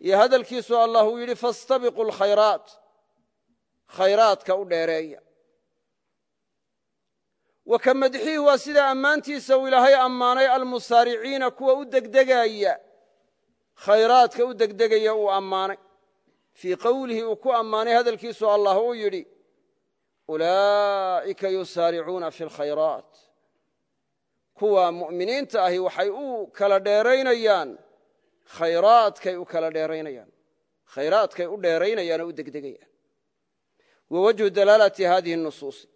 iyo hadalkiisu allah yidhi fastabiquu lkhayraat khayraadka u dheereeya wa ka madxihi waa sida ammaantiisa uu ilaahay ammaanay almusaariciina kuwa u degdegaya khayraadka u degdegaya uu ammaanay fii qowlihi uu ku ammaanay hadalkiisu allah uu yidhi ulaa'ika yusaaricuuna fi lkhayraat. Kuwa mu'miniinta ahi waxay u kala dheeraynayaan khayraadkay u kala dheeraynayaan khayraadkay u dheeraynayaan oo u degdegayaan. Wa wajhu dalaalati hadihi nusuusi.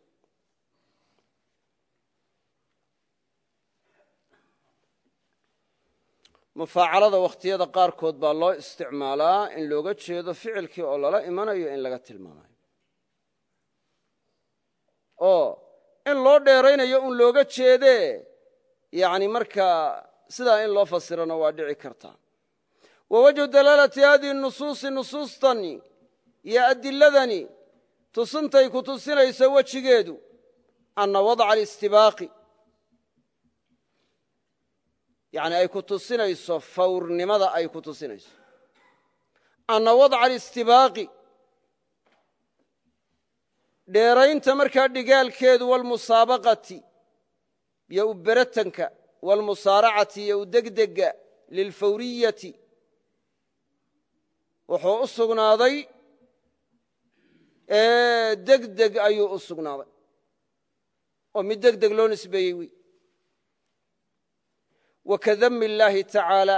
Mufaacalada wakhtiyada qaarkood baa loo isticmaalaa in looga jeedo ficilkii oo lala imanayo in laga tilmaamayo oo in loo dheeraynayo un looga jeedee yani markaa sidaa in loo fasirana waa dhici kartaa wa wajhu dalaalati hadihi nusuusi nusuustani iyo adiladani tusintay ku tusinayso wejigeedu anna wadca alistibaaqi. Yani ay ku tusinayso fawrnimada ay ku tusinayso. Anna wadca alistibaaqi dheeraynta markaa dhigaalkeedu walmusaabaqati iyo u beratanka walmusaaracati iyo u degdega lilfawriyati wuxuu u sugnaaday degdeg ayuu u sugnaaday. oo mid degdeg loo nisbeeyey wy wa ka dami illaahi tacaala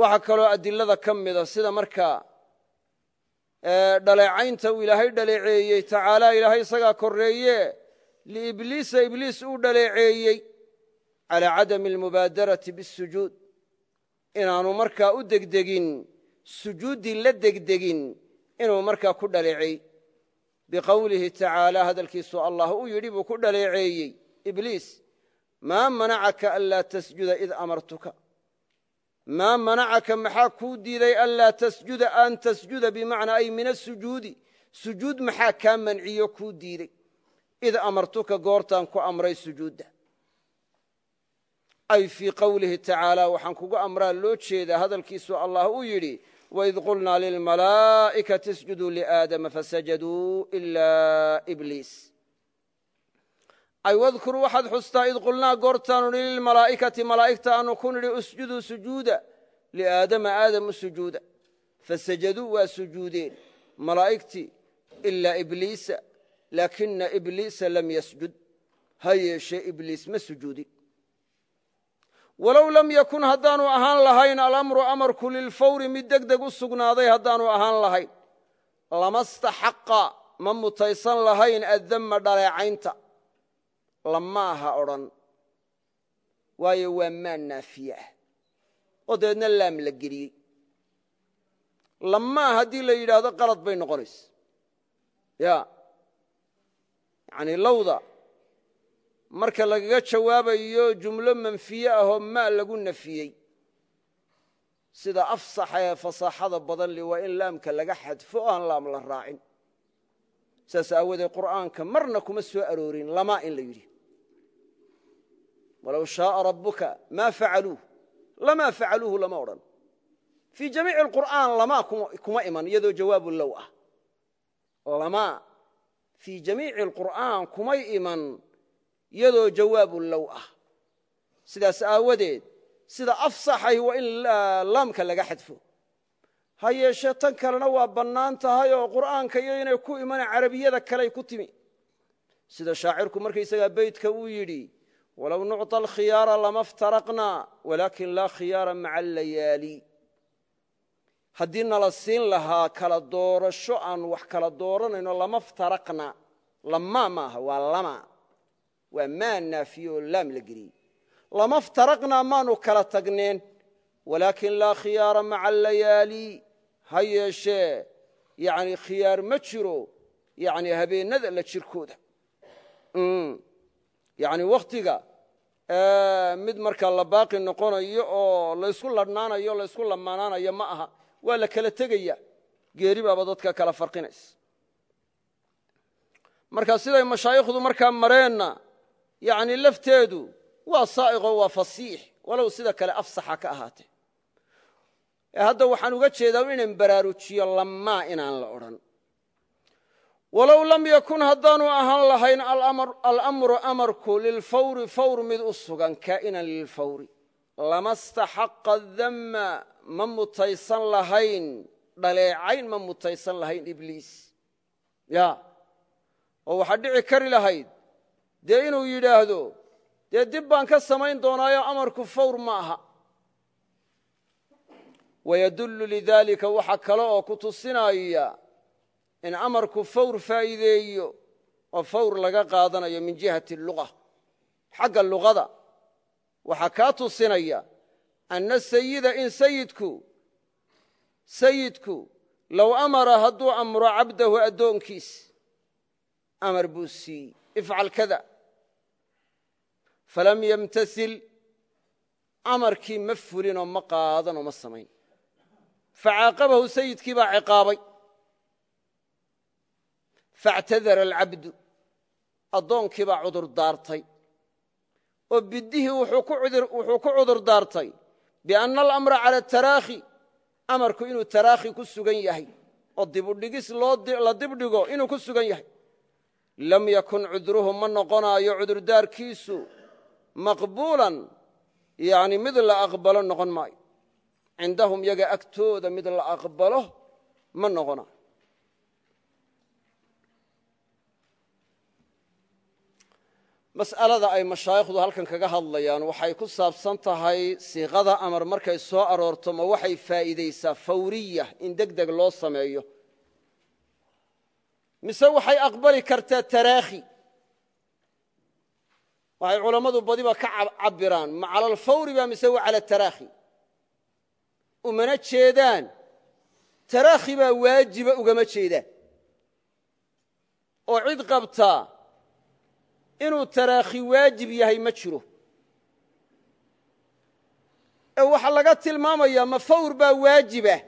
waxaa kaloo adilada ka mida sida markaa dhaleecaynta uu ilaahay dhaleeceeyey tacaala ilaahay isagaa korreeye liibliisa ibliis uu dhaleeceeyey calaa cadami almubaadarati bisujuud inaanu markaa u degdegin sujuuddii la degdegin inuu markaa ku dhaleeceey biqowlihi tacaala hadalkiisu allah uu yidhi buu ku dhaleeceeyey. Ibliis maa manacaka anlaa tasjuda id amartuka maa manacaka maxaa kuu diiday anlaa tasjuda an tasjuda bimacnaa ay min asujuudi sujuud maxaa kaa manciyo kuu diiday? Id amartuka goortaan ku amray sujuudda. Ay fii qowlihi tacaala waxaan kugu amraa loo jeedaa hadalkiisu allah uu yidhi waid qulnaa lilmalaa'ikati isjuduu liaadama fasajaduu ila ibliis ay wadkur waxaad xustaa id qulnaa goortaanu hi lilmalaa'ikati malaa'igta aanu ku nidhi usjuduu sujuuda liaadama aadam u sujuuda fasajaduu waa sujuudeen malaa'igtii ilaa ibliisa laakina ibliisa lam yasjud ha yeeshee ibliis ma sujuudin walow lam yakun haddaanu ahaan lahayn alamru amarku lilfawri mid degdeg u sugnaaday haddaanu ahaan lahayn lama staxaqa ma mutaysan lahayn addamma dhaleecaynta lamaaha odhan waayo waa maa naafiye ah oo dabeedna laam la geliyey. Lamaa haddii la yidhaahdo qalad bay noqonaysa ya. Yani lowda marka lagaga jawaabayo jumlo manfiye ahoo maa lagu nafiyey sida afsaxa ee fasaaxada badan li waa in laamka laga xadfo aan laam la raacin saas aawadeed qur'aanka marna kuma soo aroorin lamaa in la yidhi. Walow shaaa rabbuka maa facaluuh lamaa facaluuhu lama odhan. Fii jamiici alqur'aan lamaa kuma iman iyadoo jawaabu low ah. Lamaa fii jamiici alqur'aan kumay iman iyadoo jawaabu low ah. Sidaas aawadeed sida afsaxay waa in laamka laga xadfo ha yeeshee tan kalena waa bannaan tahay oo qur'aanka iyo inay ku iman carabiyada kaley ku timi. Sida shaacirku markaysagaa beydka uu yidhi walow nucطa alkhiyaara lama ftaraqna walaakin laa khiyaara maca allayaali. Haddii nala siin lahaa kala doorasho aan wax kala dooranayno lama ftaraqna lamaa maaha waa lama waa maa naafiye oo laam la geliyey lama ftaraqnaa maanu kala tagneen walaakin laa khiyaara maca allayaali ha yeeshee yani khiyaar ma jiro yani habeennada la jirkooda. Yani wakhtiga mid markaa la baaqi noqonayo oo laysku ladhnaanayo laysku lamaanaanayo ma aha waa la kala tegaya. Geeri baaba dadka kala farqinaysa. Marka siday mashaayikhdu markaa mareenna yani lafteedu waa saa'iqo waa fasiix walow sida kale afsaxa ka ahaatee. ee hadda waxaan uga jeedaa inan baraarujiyo lamaa inaan la odhan. Walow lam yakun haddaanu ahaan lahayn alamru amarku lilfawri fawr mid u sugan kaa'inan lilfawri lama staxaqa damma ma mutaysan lahayn. Dhaleecayn ma mutaysan lahayn ibliis. Ya. Oo waxaa dhici kari lahayd. Dee inuu yidhaahdo dee dib baan ka samayn doonaayo amarku fawr ma aha wayadullu lidaalika waxa kale oo ku tusinaya in amarku fawr faa'iideeyo oo fawr laga qaadanayo min jihati luga xagga luqada waxaa kaa tusinaya anna sayida in sayidku sayidku low amara hadduu amro cabdahu addoonkiis amar buu siiyey ifcal kada. Falam yamtasil amarkii ma fulinoo ma qaadanoo ma samayn facaaqabahu sayidkii baa ciqaabay faاctadara alcabdu addoonkii baa cudur daartay oo bidihii wuxuu ku cudur daartay bianna alamra cala taraakhi amarku inuu taraakhi ku sugan yahay oo dibudhigis la dibdhigo inuu ku sugan yahay lam yakun cudruhu ma noqonaayo cudurdaarkiisu maqbuulan yani mid la aqbalo noqon maayo cindahum yaga agtooda mid la aqbalo ma noqonayo mas'alada ay mashaayikhdu halkan kaga hadlayaan waxay ku saabsan tahay siiqada amar markay soo aroorto ma waxay faa'iidaysaa fawriya in deg deg loo sameeyo mise waxay aqbali kartaa taraakhi waxay culammadu badiba ka cabiraan ma cala alfawri ba mise wa cala taraakhi umana jeedaan taraakhi baa waajiba ugama jeedaan oo cid qabtaa inuu taraakhi waajib yahay ma jiro. Ee waxaa laga tilmaamayaa ma fawr baa waajibah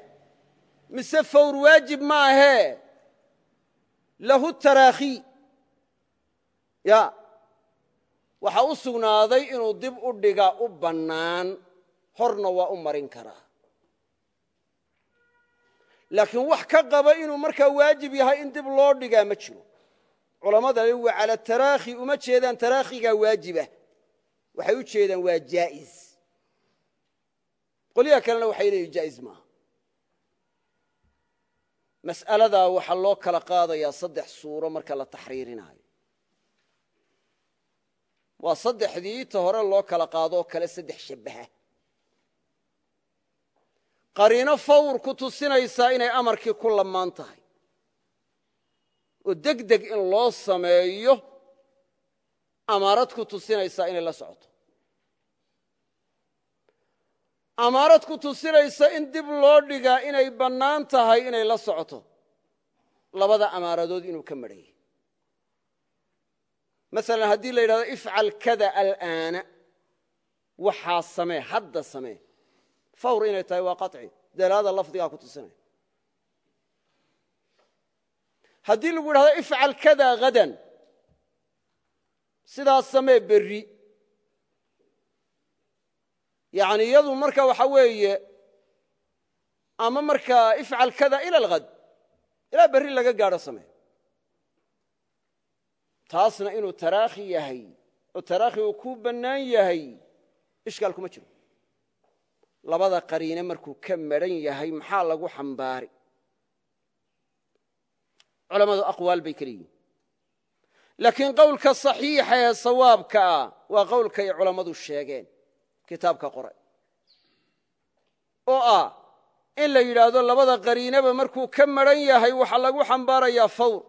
mise fawr waajib ma ahee lahu taraakhi. Ya waxaa u sugnaaday inuu dib u dhiga u bannaan horna waa u marin karaa laakiin wax ka qaba inuu markaa waajib yahay in dib loo dhigaa ma jiro. Culamada wa cala taraakhi uma jeedaan taraakhigaa waajibah waxay u jeedaan waa jaa'iz. Qolyaha kalena waxay leeyihiin jaa'iz maaha. Mas'aladaa waxaa loo kala qaadayaa saddex suuro marka la taxriirinaayo waa saddexdii ta hore loo kala qaadoo kale saddex shabbaha qariino fawr ku tusinaysaa inay amarkii ku lamaan tahay. Oo deg deg in loo sameeyo amaarad ku tusinaysaa inay la socoto. Amaarad ku tusinaysa in dib loo dhigaa inay bannaan tahay inay la socoto. Labada amaaradood inuu ka madhanyay masalan haddii la yidhahdo ifcal kada alaana waxaa samee hadda samee fawr inay tahay waa qaطci dalaada lafdigaa ku tusinaya haddii lagu yidhahdo ifcal kada hadan sidaas samee berri. Yani iyadu marka waxa weeye ama markaa ifcal kada ila alhad ilaa berri laga gaadho samee. Taasna inuu taraakhi yahay oo taraakhi uu ku bannaan yahay ishkaal kuma jiro labada qariine markuu ka madran yahay maxaa lagu xambaari? Culammadu aqwaal bay kala laakiin qowlka saxiixa ee sawaabka ah waa qowlkay culammadu sheegeen kitaabka qore oo ah in la yidhaahdo labada qariinaba markuu ka madran yahay waxaa lagu xambaarayaa fawr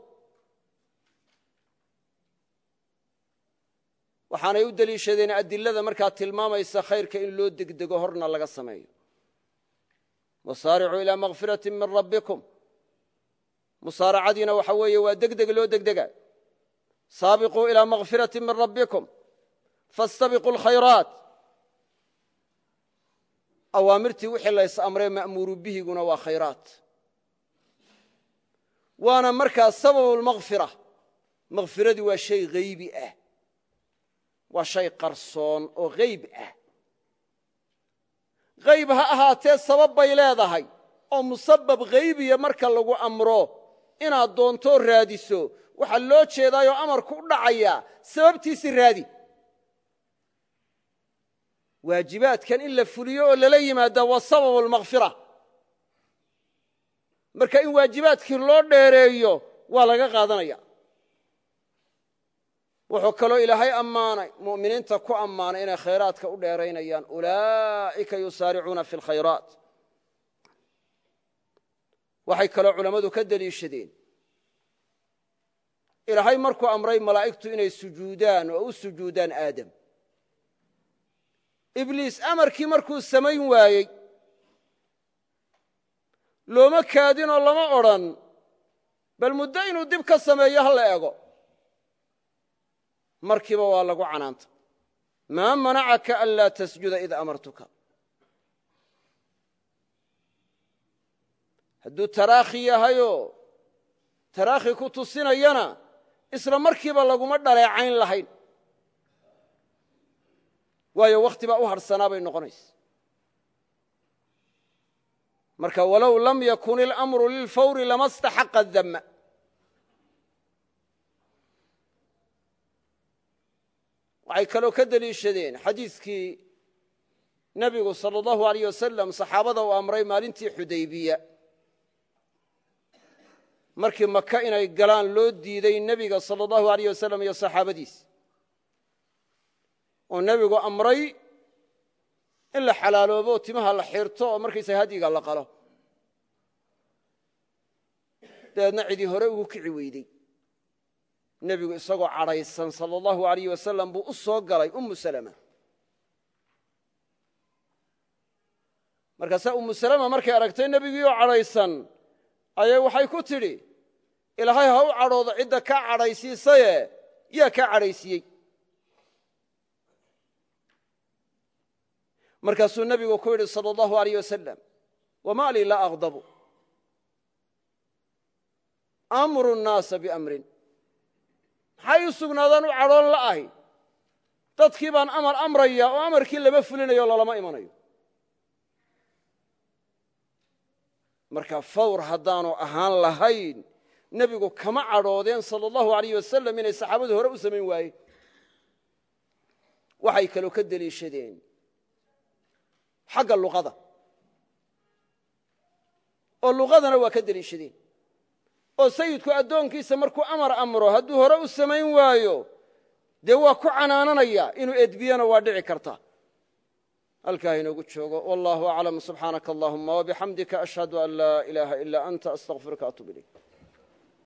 waxaanay u deliishadeen adilada markaa tilmaamaysa khayrka in loo degdego horna laga sameeyo. Wasaaricuu ilaa makfirati min rabbikum. Musaaracadiina waxa weeye waa degdeg loo degdega. Saabiquu ilaa makfirati min rabbikum. Faاstabiquu اlkhayraat awaamirtii wixii lays amree ma'muuru bihiguna waa khayraat. Waana markaa sababu lmakfira makfiradii waa shay haybi ah waa shay qarsoon oo hayb ah. Hayb ha ahaatee sabab bay leedahay. Oo musabab haybiya marka lagu amro. Inaad doontoo raadiso. Waxaa loo jeedaayoo amarku u dhacayaa sababtiisi raadi. Waajibaadkan in la fuliyo oo lala yimaada waa sababu lmakfira marka in waajibaadkii loo dheereeyo waa laga qaadanaya wuxuu kaloo ilaahay ammaanay mu'miniinta ku ammaanay inay khayraadka u dheeraynayaan. Ulaa'ika yusaaricuuna fi alkhayraat waxay kaloo culammadu ka deliishadeen. Ilaahay markuu amray malaa'igtu inay sujuudaan oo u sujuudaan aadam. Ibliis amarkii markuu samayn waayey looma kaadinoo lama odrhan bal muddo inuu dib ka sameeyo ha la ego markiiba waa lagu canaanta. Maa manacaka an laa tasjuda id amartuka. Hadduu taraakhi yahayoo taraakhi ku tusinayana isla markiiba laguma dhaleecayn lahayn. Waayo wakhti baa u hadhsanaa bay noqonaysa marka walow lam yakun ilamru lilfawri lama staxaqa dama waxay kaloo ka deliishadeen xadiiskii nebigu sala allahu aleyh wasalam saxaabada uu amray maalintii xudaybiya. Markii maka inay galaan loo diiday nebiga sala allahu aleyh wasalam iyo saxaabadiis. Oo nebigu amray in la xalaaloobo oo timaha la xirto oo markaysa hadyiga la qalo. Dabeedna cidii hore ugu kici weydey nebigu isagoo cadhaysan sala allahu alayh wasalam buu u soo galay ummu salama. Markaasaa ummu salama markay aragtay nebigii oo cadhaysan ayay waxay ku tidhi ilaahay ha u cadhoodo cidda kaa cadhaysiisaye yaa kaa cadhaysiiyey. Markaasuu nebigu ku yidhi sala allahu alayh wasalam wama lii laa aqdabu? Amru nnaasa biamrin maxay u sugnaadaan u cadhoon la'ahay dadkii baan amar amraya oo amarkii lama fulinayo o lalama imanayo. Marka fawr haddaanu ahaan lahayn nebigu kama cadhoodeen sala allahu alayh wasalam inay saxaabadu hore u samayn waayeen waxay kaloo ka deliishadeen xagga luqada. Oo luqadana waa ka deliishadeen oo sayidku addoonkiisa markuu amar amro hadduu hore u samayn waayo dee waa ku canaananaya inuu edbiyana waa dhici karta. Halkaa inoogu joogo. Wallahu aclam. Subxaanaka allahuma wabixamdika ashhadu an laa ilaaha ila anta astaqfiruka atub ilayk